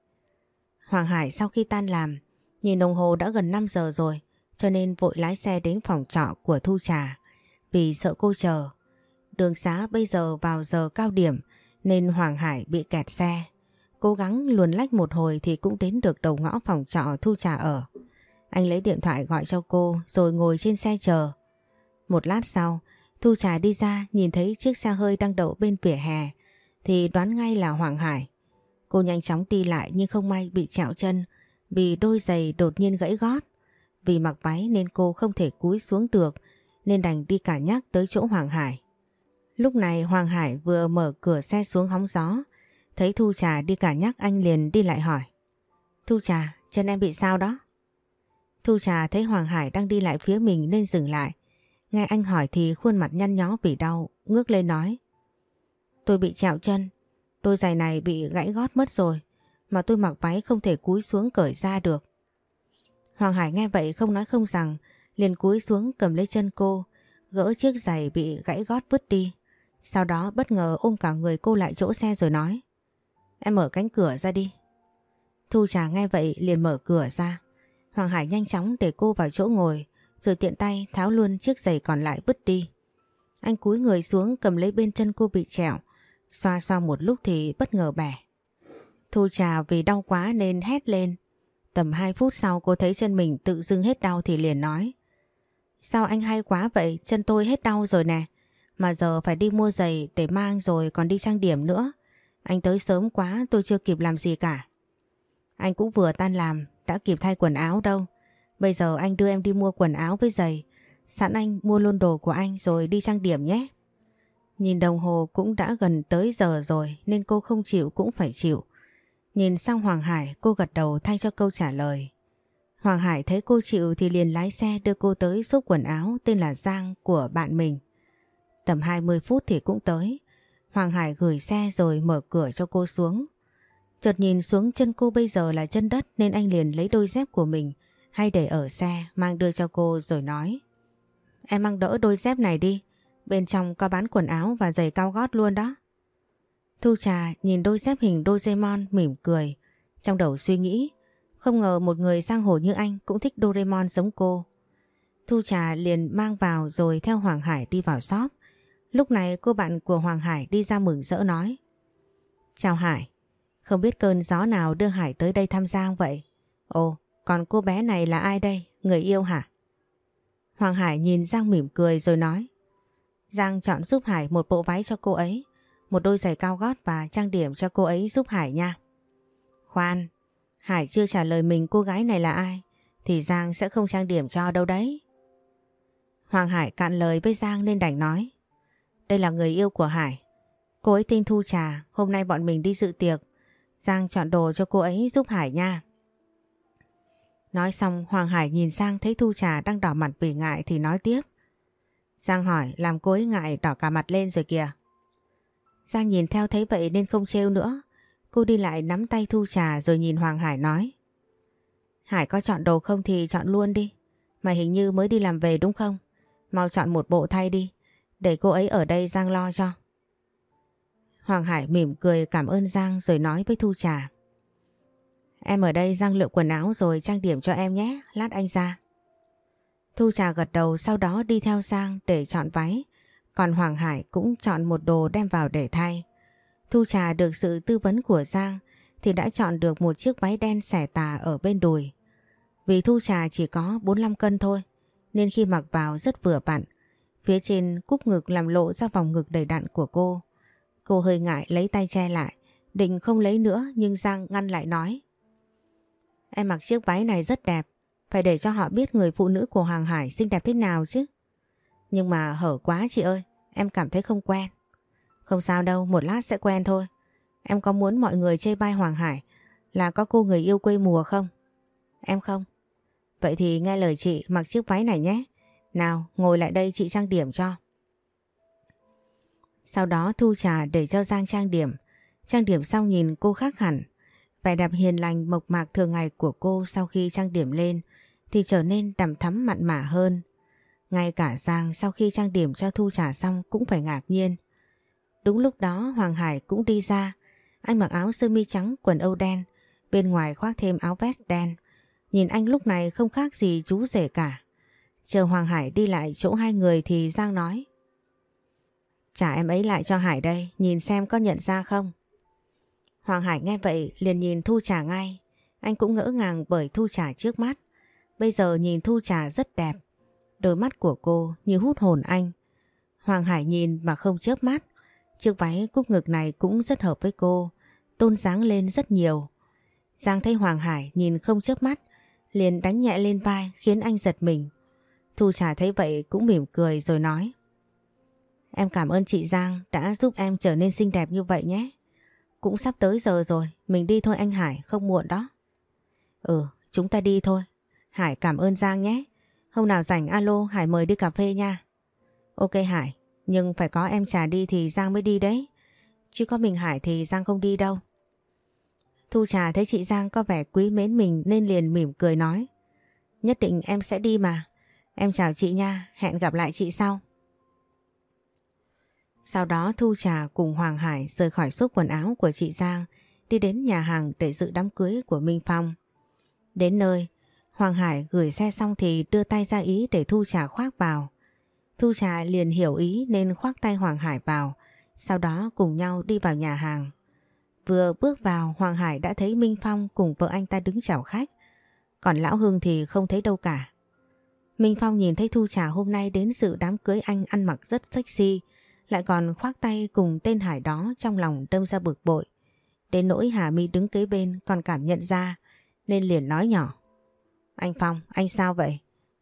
Hoàng Hải sau khi tan làm, nhìn đồng hồ đã gần 5 giờ rồi, cho nên vội lái xe đến phòng trọ của Thu Trà, vì sợ cô chờ. Đường xá bây giờ vào giờ cao điểm nên Hoàng Hải bị kẹt xe. Cố gắng luồn lách một hồi thì cũng đến được đầu ngõ phòng trọ Thu Trà ở. Anh lấy điện thoại gọi cho cô rồi ngồi trên xe chờ. Một lát sau, Thu Trà đi ra nhìn thấy chiếc xe hơi đang đậu bên vỉa hè thì đoán ngay là Hoàng Hải. Cô nhanh chóng đi lại nhưng không may bị trẹo chân vì đôi giày đột nhiên gãy gót. Vì mặc váy nên cô không thể cúi xuống được nên đành đi cả nhắc tới chỗ Hoàng Hải. Lúc này Hoàng Hải vừa mở cửa xe xuống hóng gió thấy Thu Trà đi cả nhắc anh liền đi lại hỏi. Thu Trà, chân em bị sao đó? Thu Trà thấy Hoàng Hải đang đi lại phía mình nên dừng lại. Nghe anh hỏi thì khuôn mặt nhăn nhó vì đau, ngước lên nói. Tôi bị chạo chân, đôi giày này bị gãy gót mất rồi, mà tôi mặc váy không thể cúi xuống cởi ra được. Hoàng Hải nghe vậy không nói không rằng, liền cúi xuống cầm lấy chân cô, gỡ chiếc giày bị gãy gót vứt đi. Sau đó bất ngờ ôm cả người cô lại chỗ xe rồi nói. Em mở cánh cửa ra đi. Thu Trà nghe vậy liền mở cửa ra. Hoàng Hải nhanh chóng để cô vào chỗ ngồi, rồi tiện tay tháo luôn chiếc giày còn lại vứt đi. Anh cúi người xuống cầm lấy bên chân cô bị trẹo, xoa xoa một lúc thì bất ngờ bẻ. Thu trà vì đau quá nên hét lên. Tầm 2 phút sau cô thấy chân mình tự dưng hết đau thì liền nói. Sao anh hay quá vậy, chân tôi hết đau rồi nè. Mà giờ phải đi mua giày để mang rồi còn đi trang điểm nữa. Anh tới sớm quá tôi chưa kịp làm gì cả. Anh cũng vừa tan làm, đã kịp thay quần áo đâu. Bây giờ anh đưa em đi mua quần áo với giày. Sẵn anh mua luôn đồ của anh rồi đi trang điểm nhé. Nhìn đồng hồ cũng đã gần tới giờ rồi nên cô không chịu cũng phải chịu. Nhìn sang Hoàng Hải cô gật đầu thay cho câu trả lời. Hoàng Hải thấy cô chịu thì liền lái xe đưa cô tới giúp quần áo tên là Giang của bạn mình. Tầm 20 phút thì cũng tới. Hoàng Hải gửi xe rồi mở cửa cho cô xuống. Chợt nhìn xuống chân cô bây giờ là chân đất nên anh liền lấy đôi dép của mình hay để ở xe mang đưa cho cô rồi nói. Em mang đỡ đôi dép này đi, bên trong có bán quần áo và giày cao gót luôn đó. Thu Trà nhìn đôi dép hình Doraemon mỉm cười, trong đầu suy nghĩ, không ngờ một người sang hồ như anh cũng thích Doraemon giống cô. Thu Trà liền mang vào rồi theo Hoàng Hải đi vào shop. Lúc này cô bạn của Hoàng Hải đi ra mừng rỡ nói. Chào Hải, không biết cơn gió nào đưa Hải tới đây tham gia vậy? Ồ, còn cô bé này là ai đây? Người yêu hả? Hoàng Hải nhìn Giang mỉm cười rồi nói. Giang chọn giúp Hải một bộ váy cho cô ấy, một đôi giày cao gót và trang điểm cho cô ấy giúp Hải nha. Khoan, Hải chưa trả lời mình cô gái này là ai, thì Giang sẽ không trang điểm cho đâu đấy. Hoàng Hải cạn lời với Giang nên đành nói. Đây là người yêu của Hải. Cô ấy tên Thu Trà, hôm nay bọn mình đi dự tiệc. Giang chọn đồ cho cô ấy giúp Hải nha. Nói xong Hoàng Hải nhìn sang thấy Thu Trà đang đỏ mặt vì ngại thì nói tiếp. Giang hỏi làm cô ấy ngại đỏ cả mặt lên rồi kìa. Giang nhìn theo thấy vậy nên không trêu nữa. Cô đi lại nắm tay Thu Trà rồi nhìn Hoàng Hải nói. Hải có chọn đồ không thì chọn luôn đi. Mà hình như mới đi làm về đúng không? Mau chọn một bộ thay đi. Để cô ấy ở đây Giang lo cho. Hoàng Hải mỉm cười cảm ơn Giang rồi nói với Thu Trà. Em ở đây Giang lựa quần áo rồi trang điểm cho em nhé, lát anh ra. Thu Trà gật đầu sau đó đi theo Giang để chọn váy. Còn Hoàng Hải cũng chọn một đồ đem vào để thay. Thu Trà được sự tư vấn của Giang thì đã chọn được một chiếc váy đen xẻ tà ở bên đùi. Vì Thu Trà chỉ có 45 cân thôi nên khi mặc vào rất vừa vặn. Phía trên cúc ngực làm lộ ra vòng ngực đầy đặn của cô. Cô hơi ngại lấy tay che lại, định không lấy nữa nhưng Giang ngăn lại nói. Em mặc chiếc váy này rất đẹp, phải để cho họ biết người phụ nữ của Hoàng Hải xinh đẹp thế nào chứ. Nhưng mà hở quá chị ơi, em cảm thấy không quen. Không sao đâu, một lát sẽ quen thôi. Em có muốn mọi người chê bai Hoàng Hải là có cô người yêu quê mùa không? Em không. Vậy thì nghe lời chị mặc chiếc váy này nhé. Nào, ngồi lại đây chị trang điểm cho. Sau đó thu trà để cho Giang trang điểm. Trang điểm xong nhìn cô khác hẳn. Vẻ đẹp hiền lành mộc mạc thường ngày của cô sau khi trang điểm lên thì trở nên đằm thắm mặn mà hơn. Ngay cả Giang sau khi trang điểm cho Thu Trà xong cũng phải ngạc nhiên. Đúng lúc đó Hoàng Hải cũng đi ra. Anh mặc áo sơ mi trắng quần âu đen, bên ngoài khoác thêm áo vest đen. Nhìn anh lúc này không khác gì chú rể cả. Chờ Hoàng Hải đi lại chỗ hai người thì Giang nói. Trả em ấy lại cho Hải đây, nhìn xem có nhận ra không. Hoàng Hải nghe vậy liền nhìn Thu Trà ngay. Anh cũng ngỡ ngàng bởi Thu Trà trước mắt. Bây giờ nhìn Thu Trà rất đẹp. Đôi mắt của cô như hút hồn anh. Hoàng Hải nhìn mà không chớp mắt. Chiếc váy cúc ngực này cũng rất hợp với cô. Tôn dáng lên rất nhiều. Giang thấy Hoàng Hải nhìn không chớp mắt. Liền đánh nhẹ lên vai khiến anh giật mình. Thu Trà thấy vậy cũng mỉm cười rồi nói. Em cảm ơn chị Giang đã giúp em trở nên xinh đẹp như vậy nhé. Cũng sắp tới giờ rồi, mình đi thôi anh Hải, không muộn đó. Ừ, chúng ta đi thôi. Hải cảm ơn Giang nhé. Hôm nào rảnh alo Hải mời đi cà phê nha. Ok Hải, nhưng phải có em trà đi thì Giang mới đi đấy. Chứ có mình Hải thì Giang không đi đâu. Thu trà thấy chị Giang có vẻ quý mến mình nên liền mỉm cười nói. Nhất định em sẽ đi mà. Em chào chị nha, hẹn gặp lại chị sau. Sau đó Thu Trà cùng Hoàng Hải rời khỏi xúc quần áo của chị Giang đi đến nhà hàng để dự đám cưới của Minh Phong. Đến nơi, Hoàng Hải gửi xe xong thì đưa tay ra ý để Thu Trà khoác vào. Thu Trà liền hiểu ý nên khoác tay Hoàng Hải vào, sau đó cùng nhau đi vào nhà hàng. Vừa bước vào Hoàng Hải đã thấy Minh Phong cùng vợ anh ta đứng chào khách. Còn Lão Hưng thì không thấy đâu cả. Minh Phong nhìn thấy Thu Trà hôm nay đến sự đám cưới anh ăn mặc rất sexy, lại còn khoác tay cùng tên Hải đó trong lòng đâm ra bực bội. Đến nỗi Hà My đứng kế bên còn cảm nhận ra nên liền nói nhỏ. Anh Phong, anh sao vậy?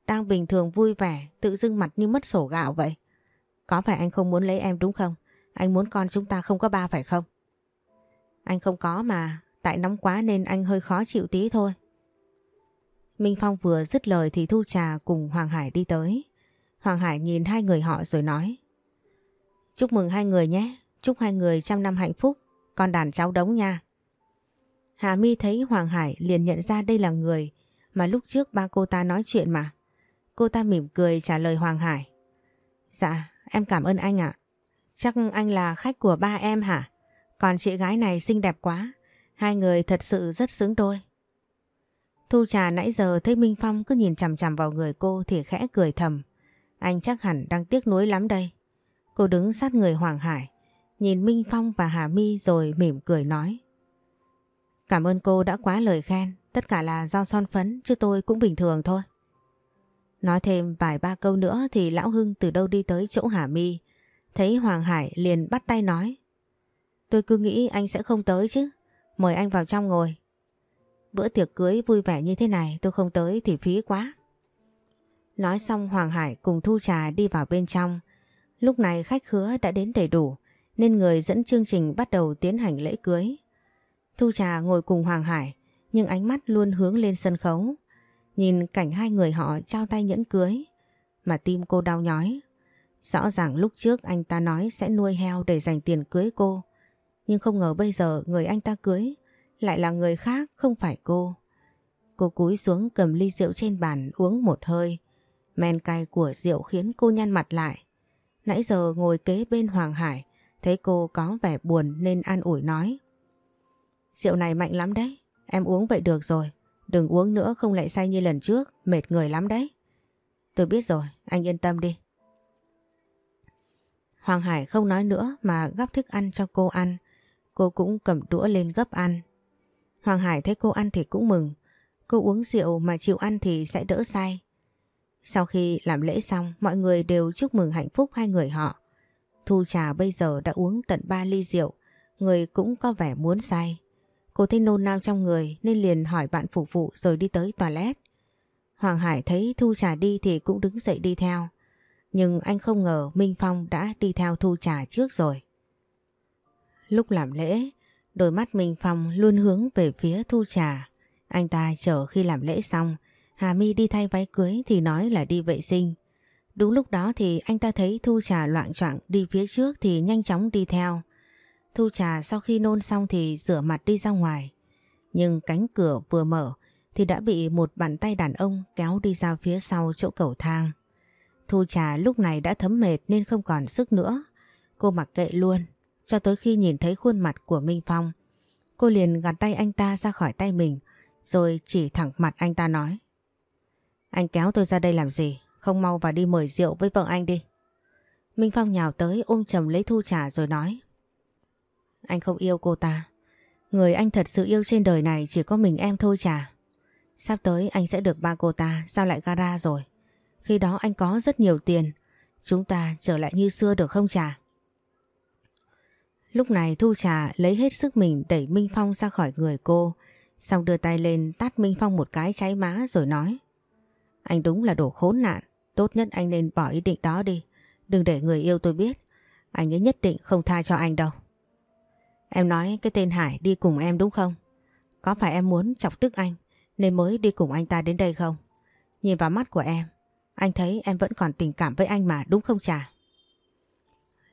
Đang bình thường vui vẻ, tự dưng mặt như mất sổ gạo vậy. Có phải anh không muốn lấy em đúng không? Anh muốn con chúng ta không có ba phải không? Anh không có mà, tại nóng quá nên anh hơi khó chịu tí thôi. Minh Phong vừa dứt lời thì Thu Trà cùng Hoàng Hải đi tới. Hoàng Hải nhìn hai người họ rồi nói. Chúc mừng hai người nhé, chúc hai người trăm năm hạnh phúc, con đàn cháu đống nha. Hà Mi thấy Hoàng Hải liền nhận ra đây là người mà lúc trước ba cô ta nói chuyện mà. Cô ta mỉm cười trả lời Hoàng Hải. Dạ, em cảm ơn anh ạ. Chắc anh là khách của ba em hả? Còn chị gái này xinh đẹp quá. Hai người thật sự rất xứng đôi. Thu trà nãy giờ thấy Minh Phong cứ nhìn chằm chằm vào người cô thì khẽ cười thầm. Anh chắc hẳn đang tiếc nuối lắm đây. Cô đứng sát người Hoàng Hải, nhìn Minh Phong và Hà My rồi mỉm cười nói. Cảm ơn cô đã quá lời khen, tất cả là do son phấn chứ tôi cũng bình thường thôi. Nói thêm vài ba câu nữa thì Lão Hưng từ đâu đi tới chỗ Hà mi thấy Hoàng Hải liền bắt tay nói. Tôi cứ nghĩ anh sẽ không tới chứ, mời anh vào trong ngồi. Bữa tiệc cưới vui vẻ như thế này tôi không tới thì phí quá. Nói xong Hoàng Hải cùng Thu Trà đi vào bên trong. Lúc này khách khứa đã đến đầy đủ nên người dẫn chương trình bắt đầu tiến hành lễ cưới. Thu Trà ngồi cùng Hoàng Hải nhưng ánh mắt luôn hướng lên sân khấu. Nhìn cảnh hai người họ trao tay nhẫn cưới mà tim cô đau nhói. Rõ ràng lúc trước anh ta nói sẽ nuôi heo để dành tiền cưới cô. Nhưng không ngờ bây giờ người anh ta cưới lại là người khác không phải cô. Cô cúi xuống cầm ly rượu trên bàn uống một hơi. Men cay của rượu khiến cô nhăn mặt lại. Nãy giờ ngồi kế bên Hoàng Hải, thấy cô có vẻ buồn nên an ủi nói. Rượu này mạnh lắm đấy, em uống vậy được rồi. Đừng uống nữa không lại say như lần trước, mệt người lắm đấy. Tôi biết rồi, anh yên tâm đi. Hoàng Hải không nói nữa mà gắp thức ăn cho cô ăn. Cô cũng cầm đũa lên gấp ăn. Hoàng Hải thấy cô ăn thì cũng mừng. Cô uống rượu mà chịu ăn thì sẽ đỡ say. Sau khi làm lễ xong, mọi người đều chúc mừng hạnh phúc hai người họ. Thu trà bây giờ đã uống tận 3 ly rượu, người cũng có vẻ muốn say. Cô thấy nôn nao trong người nên liền hỏi bạn phục vụ rồi đi tới toilet. Hoàng Hải thấy Thu trà đi thì cũng đứng dậy đi theo. Nhưng anh không ngờ Minh Phong đã đi theo Thu trà trước rồi. Lúc làm lễ, đôi mắt Minh Phong luôn hướng về phía Thu trà. Anh ta chờ khi làm lễ xong, Hà My đi thay váy cưới thì nói là đi vệ sinh. Đúng lúc đó thì anh ta thấy Thu Trà loạn choạng đi phía trước thì nhanh chóng đi theo. Thu Trà sau khi nôn xong thì rửa mặt đi ra ngoài. Nhưng cánh cửa vừa mở thì đã bị một bàn tay đàn ông kéo đi ra phía sau chỗ cầu thang. Thu Trà lúc này đã thấm mệt nên không còn sức nữa. Cô mặc kệ luôn, cho tới khi nhìn thấy khuôn mặt của Minh Phong. Cô liền gạt tay anh ta ra khỏi tay mình, rồi chỉ thẳng mặt anh ta nói. Anh kéo tôi ra đây làm gì? Không mau vào đi mời rượu với vợ anh đi. Minh Phong nhào tới ôm chầm lấy Thu Trà rồi nói. Anh không yêu cô ta. Người anh thật sự yêu trên đời này chỉ có mình em thôi Trà. Sắp tới anh sẽ được ba cô ta, giao lại gara rồi. Khi đó anh có rất nhiều tiền. Chúng ta trở lại như xưa được không Trà? Lúc này Thu Trà lấy hết sức mình đẩy Minh Phong ra khỏi người cô. Xong đưa tay lên tát Minh Phong một cái cháy má rồi nói. Anh đúng là đồ khốn nạn. Tốt nhất anh nên bỏ ý định đó đi. Đừng để người yêu tôi biết. Anh ấy nhất định không tha cho anh đâu. Em nói cái tên Hải đi cùng em đúng không? Có phải em muốn chọc tức anh nên mới đi cùng anh ta đến đây không? Nhìn vào mắt của em, anh thấy em vẫn còn tình cảm với anh mà đúng không chả?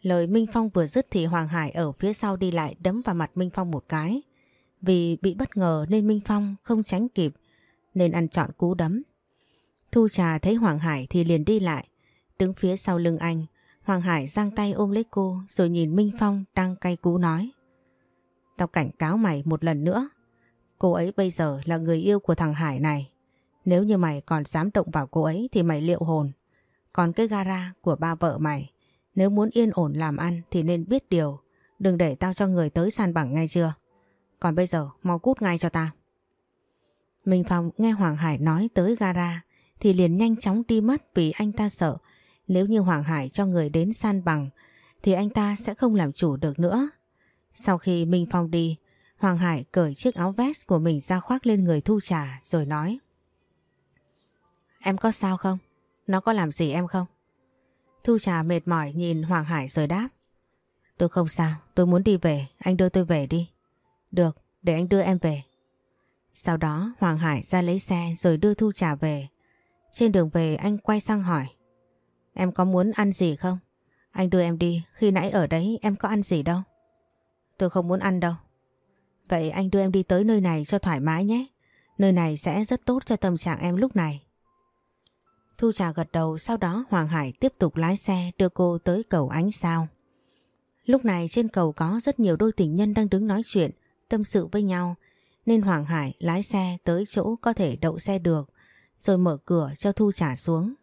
Lời Minh Phong vừa dứt thì Hoàng Hải ở phía sau đi lại đấm vào mặt Minh Phong một cái. Vì bị bất ngờ nên Minh Phong không tránh kịp nên ăn trọn cú đấm. Thu Trà thấy Hoàng Hải thì liền đi lại. Đứng phía sau lưng anh, Hoàng Hải giang tay ôm lấy cô rồi nhìn Minh Phong đang cay cú nói. Tao cảnh cáo mày một lần nữa. Cô ấy bây giờ là người yêu của thằng Hải này. Nếu như mày còn dám động vào cô ấy thì mày liệu hồn. Còn cái gara của ba vợ mày, nếu muốn yên ổn làm ăn thì nên biết điều. Đừng để tao cho người tới san bằng ngay chưa. Còn bây giờ mau cút ngay cho tao. Minh Phong nghe Hoàng Hải nói tới gara thì liền nhanh chóng đi mất vì anh ta sợ nếu như Hoàng Hải cho người đến san bằng thì anh ta sẽ không làm chủ được nữa. Sau khi Minh Phong đi, Hoàng Hải cởi chiếc áo vest của mình ra khoác lên người Thu Trà rồi nói Em có sao không? Nó có làm gì em không? Thu Trà mệt mỏi nhìn Hoàng Hải rồi đáp Tôi không sao, tôi muốn đi về, anh đưa tôi về đi. Được, để anh đưa em về. Sau đó Hoàng Hải ra lấy xe rồi đưa Thu Trà về. Trên đường về anh quay sang hỏi Em có muốn ăn gì không? Anh đưa em đi, khi nãy ở đấy em có ăn gì đâu. Tôi không muốn ăn đâu. Vậy anh đưa em đi tới nơi này cho thoải mái nhé. Nơi này sẽ rất tốt cho tâm trạng em lúc này. Thu Trà gật đầu sau đó Hoàng Hải tiếp tục lái xe đưa cô tới cầu ánh sao. Lúc này trên cầu có rất nhiều đôi tình nhân đang đứng nói chuyện, tâm sự với nhau nên Hoàng Hải lái xe tới chỗ có thể đậu xe được rồi mở cửa cho Thu Trà xuống.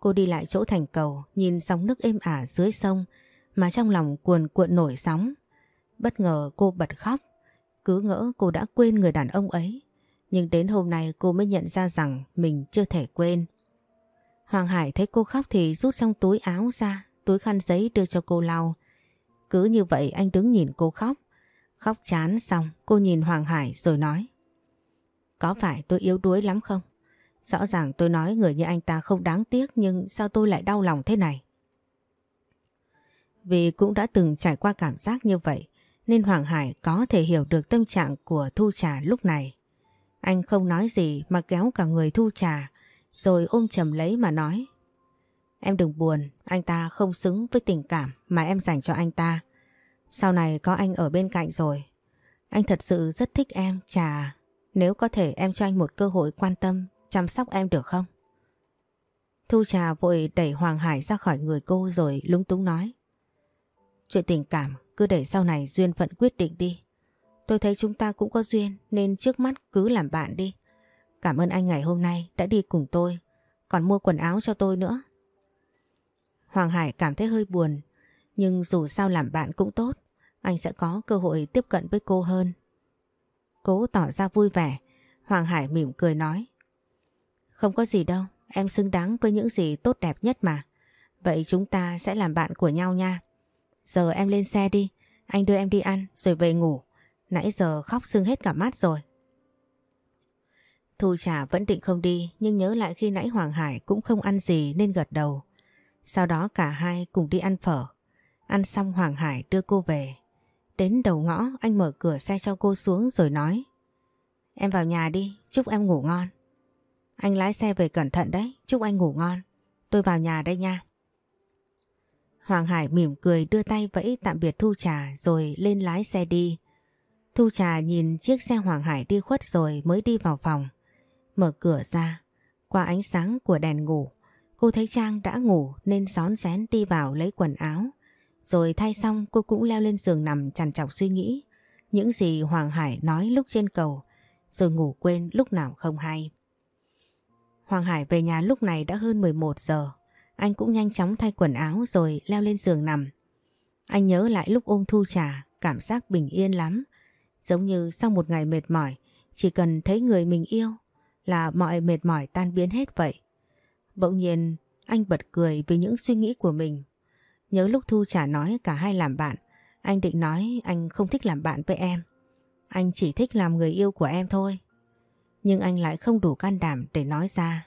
Cô đi lại chỗ thành cầu nhìn sóng nước êm ả dưới sông mà trong lòng cuồn cuộn nổi sóng. Bất ngờ cô bật khóc, cứ ngỡ cô đã quên người đàn ông ấy. Nhưng đến hôm nay cô mới nhận ra rằng mình chưa thể quên. Hoàng Hải thấy cô khóc thì rút trong túi áo ra, túi khăn giấy đưa cho cô lau. Cứ như vậy anh đứng nhìn cô khóc. Khóc chán xong cô nhìn Hoàng Hải rồi nói. Có phải tôi yếu đuối lắm không? Rõ ràng tôi nói người như anh ta không đáng tiếc nhưng sao tôi lại đau lòng thế này? Vì cũng đã từng trải qua cảm giác như vậy nên Hoàng Hải có thể hiểu được tâm trạng của Thu Trà lúc này. Anh không nói gì mà kéo cả người Thu Trà rồi ôm chầm lấy mà nói. Em đừng buồn, anh ta không xứng với tình cảm mà em dành cho anh ta. Sau này có anh ở bên cạnh rồi. Anh thật sự rất thích em, Trà. Nếu có thể em cho anh một cơ hội quan tâm, chăm sóc em được không? Thu Trà vội đẩy Hoàng Hải ra khỏi người cô rồi lúng túng nói. Chuyện tình cảm cứ để sau này duyên phận quyết định đi. Tôi thấy chúng ta cũng có duyên nên trước mắt cứ làm bạn đi. Cảm ơn anh ngày hôm nay đã đi cùng tôi, còn mua quần áo cho tôi nữa. Hoàng Hải cảm thấy hơi buồn, nhưng dù sao làm bạn cũng tốt, anh sẽ có cơ hội tiếp cận với cô hơn. Cố tỏ ra vui vẻ, Hoàng Hải mỉm cười nói. Không có gì đâu, em xứng đáng với những gì tốt đẹp nhất mà. Vậy chúng ta sẽ làm bạn của nhau nha. Giờ em lên xe đi, anh đưa em đi ăn rồi về ngủ. Nãy giờ khóc sưng hết cả mắt rồi. Thu Trà vẫn định không đi nhưng nhớ lại khi nãy Hoàng Hải cũng không ăn gì nên gật đầu. Sau đó cả hai cùng đi ăn phở. Ăn xong Hoàng Hải đưa cô về. Đến đầu ngõ anh mở cửa xe cho cô xuống rồi nói Em vào nhà đi, chúc em ngủ ngon. Anh lái xe về cẩn thận đấy, chúc anh ngủ ngon. Tôi vào nhà đây nha. Hoàng Hải mỉm cười đưa tay vẫy tạm biệt Thu Trà rồi lên lái xe đi. Thu Trà nhìn chiếc xe Hoàng Hải đi khuất rồi mới đi vào phòng. Mở cửa ra, qua ánh sáng của đèn ngủ, cô thấy Trang đã ngủ nên xón xén đi vào lấy quần áo. Rồi thay xong cô cũng leo lên giường nằm chằn chọc suy nghĩ những gì Hoàng Hải nói lúc trên cầu rồi ngủ quên lúc nào không hay. Hoàng Hải về nhà lúc này đã hơn 11 giờ. Anh cũng nhanh chóng thay quần áo rồi leo lên giường nằm. Anh nhớ lại lúc ôm thu trà, cảm giác bình yên lắm. Giống như sau một ngày mệt mỏi, chỉ cần thấy người mình yêu là mọi mệt mỏi tan biến hết vậy. Bỗng nhiên, anh bật cười vì những suy nghĩ của mình. Nhớ lúc Thu Trà nói cả hai làm bạn, anh định nói anh không thích làm bạn với em. Anh chỉ thích làm người yêu của em thôi. Nhưng anh lại không đủ can đảm để nói ra.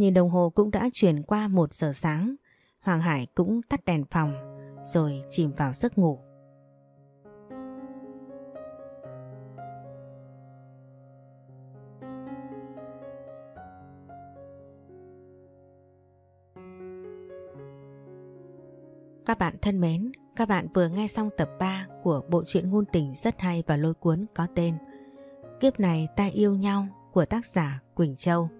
Nhìn đồng hồ cũng đã chuyển qua một giờ sáng. Hoàng Hải cũng tắt đèn phòng rồi chìm vào giấc ngủ. Các bạn thân mến, các bạn vừa nghe xong tập 3 của bộ truyện ngôn tình rất hay và lôi cuốn có tên Kiếp này ta yêu nhau của tác giả Quỳnh Châu.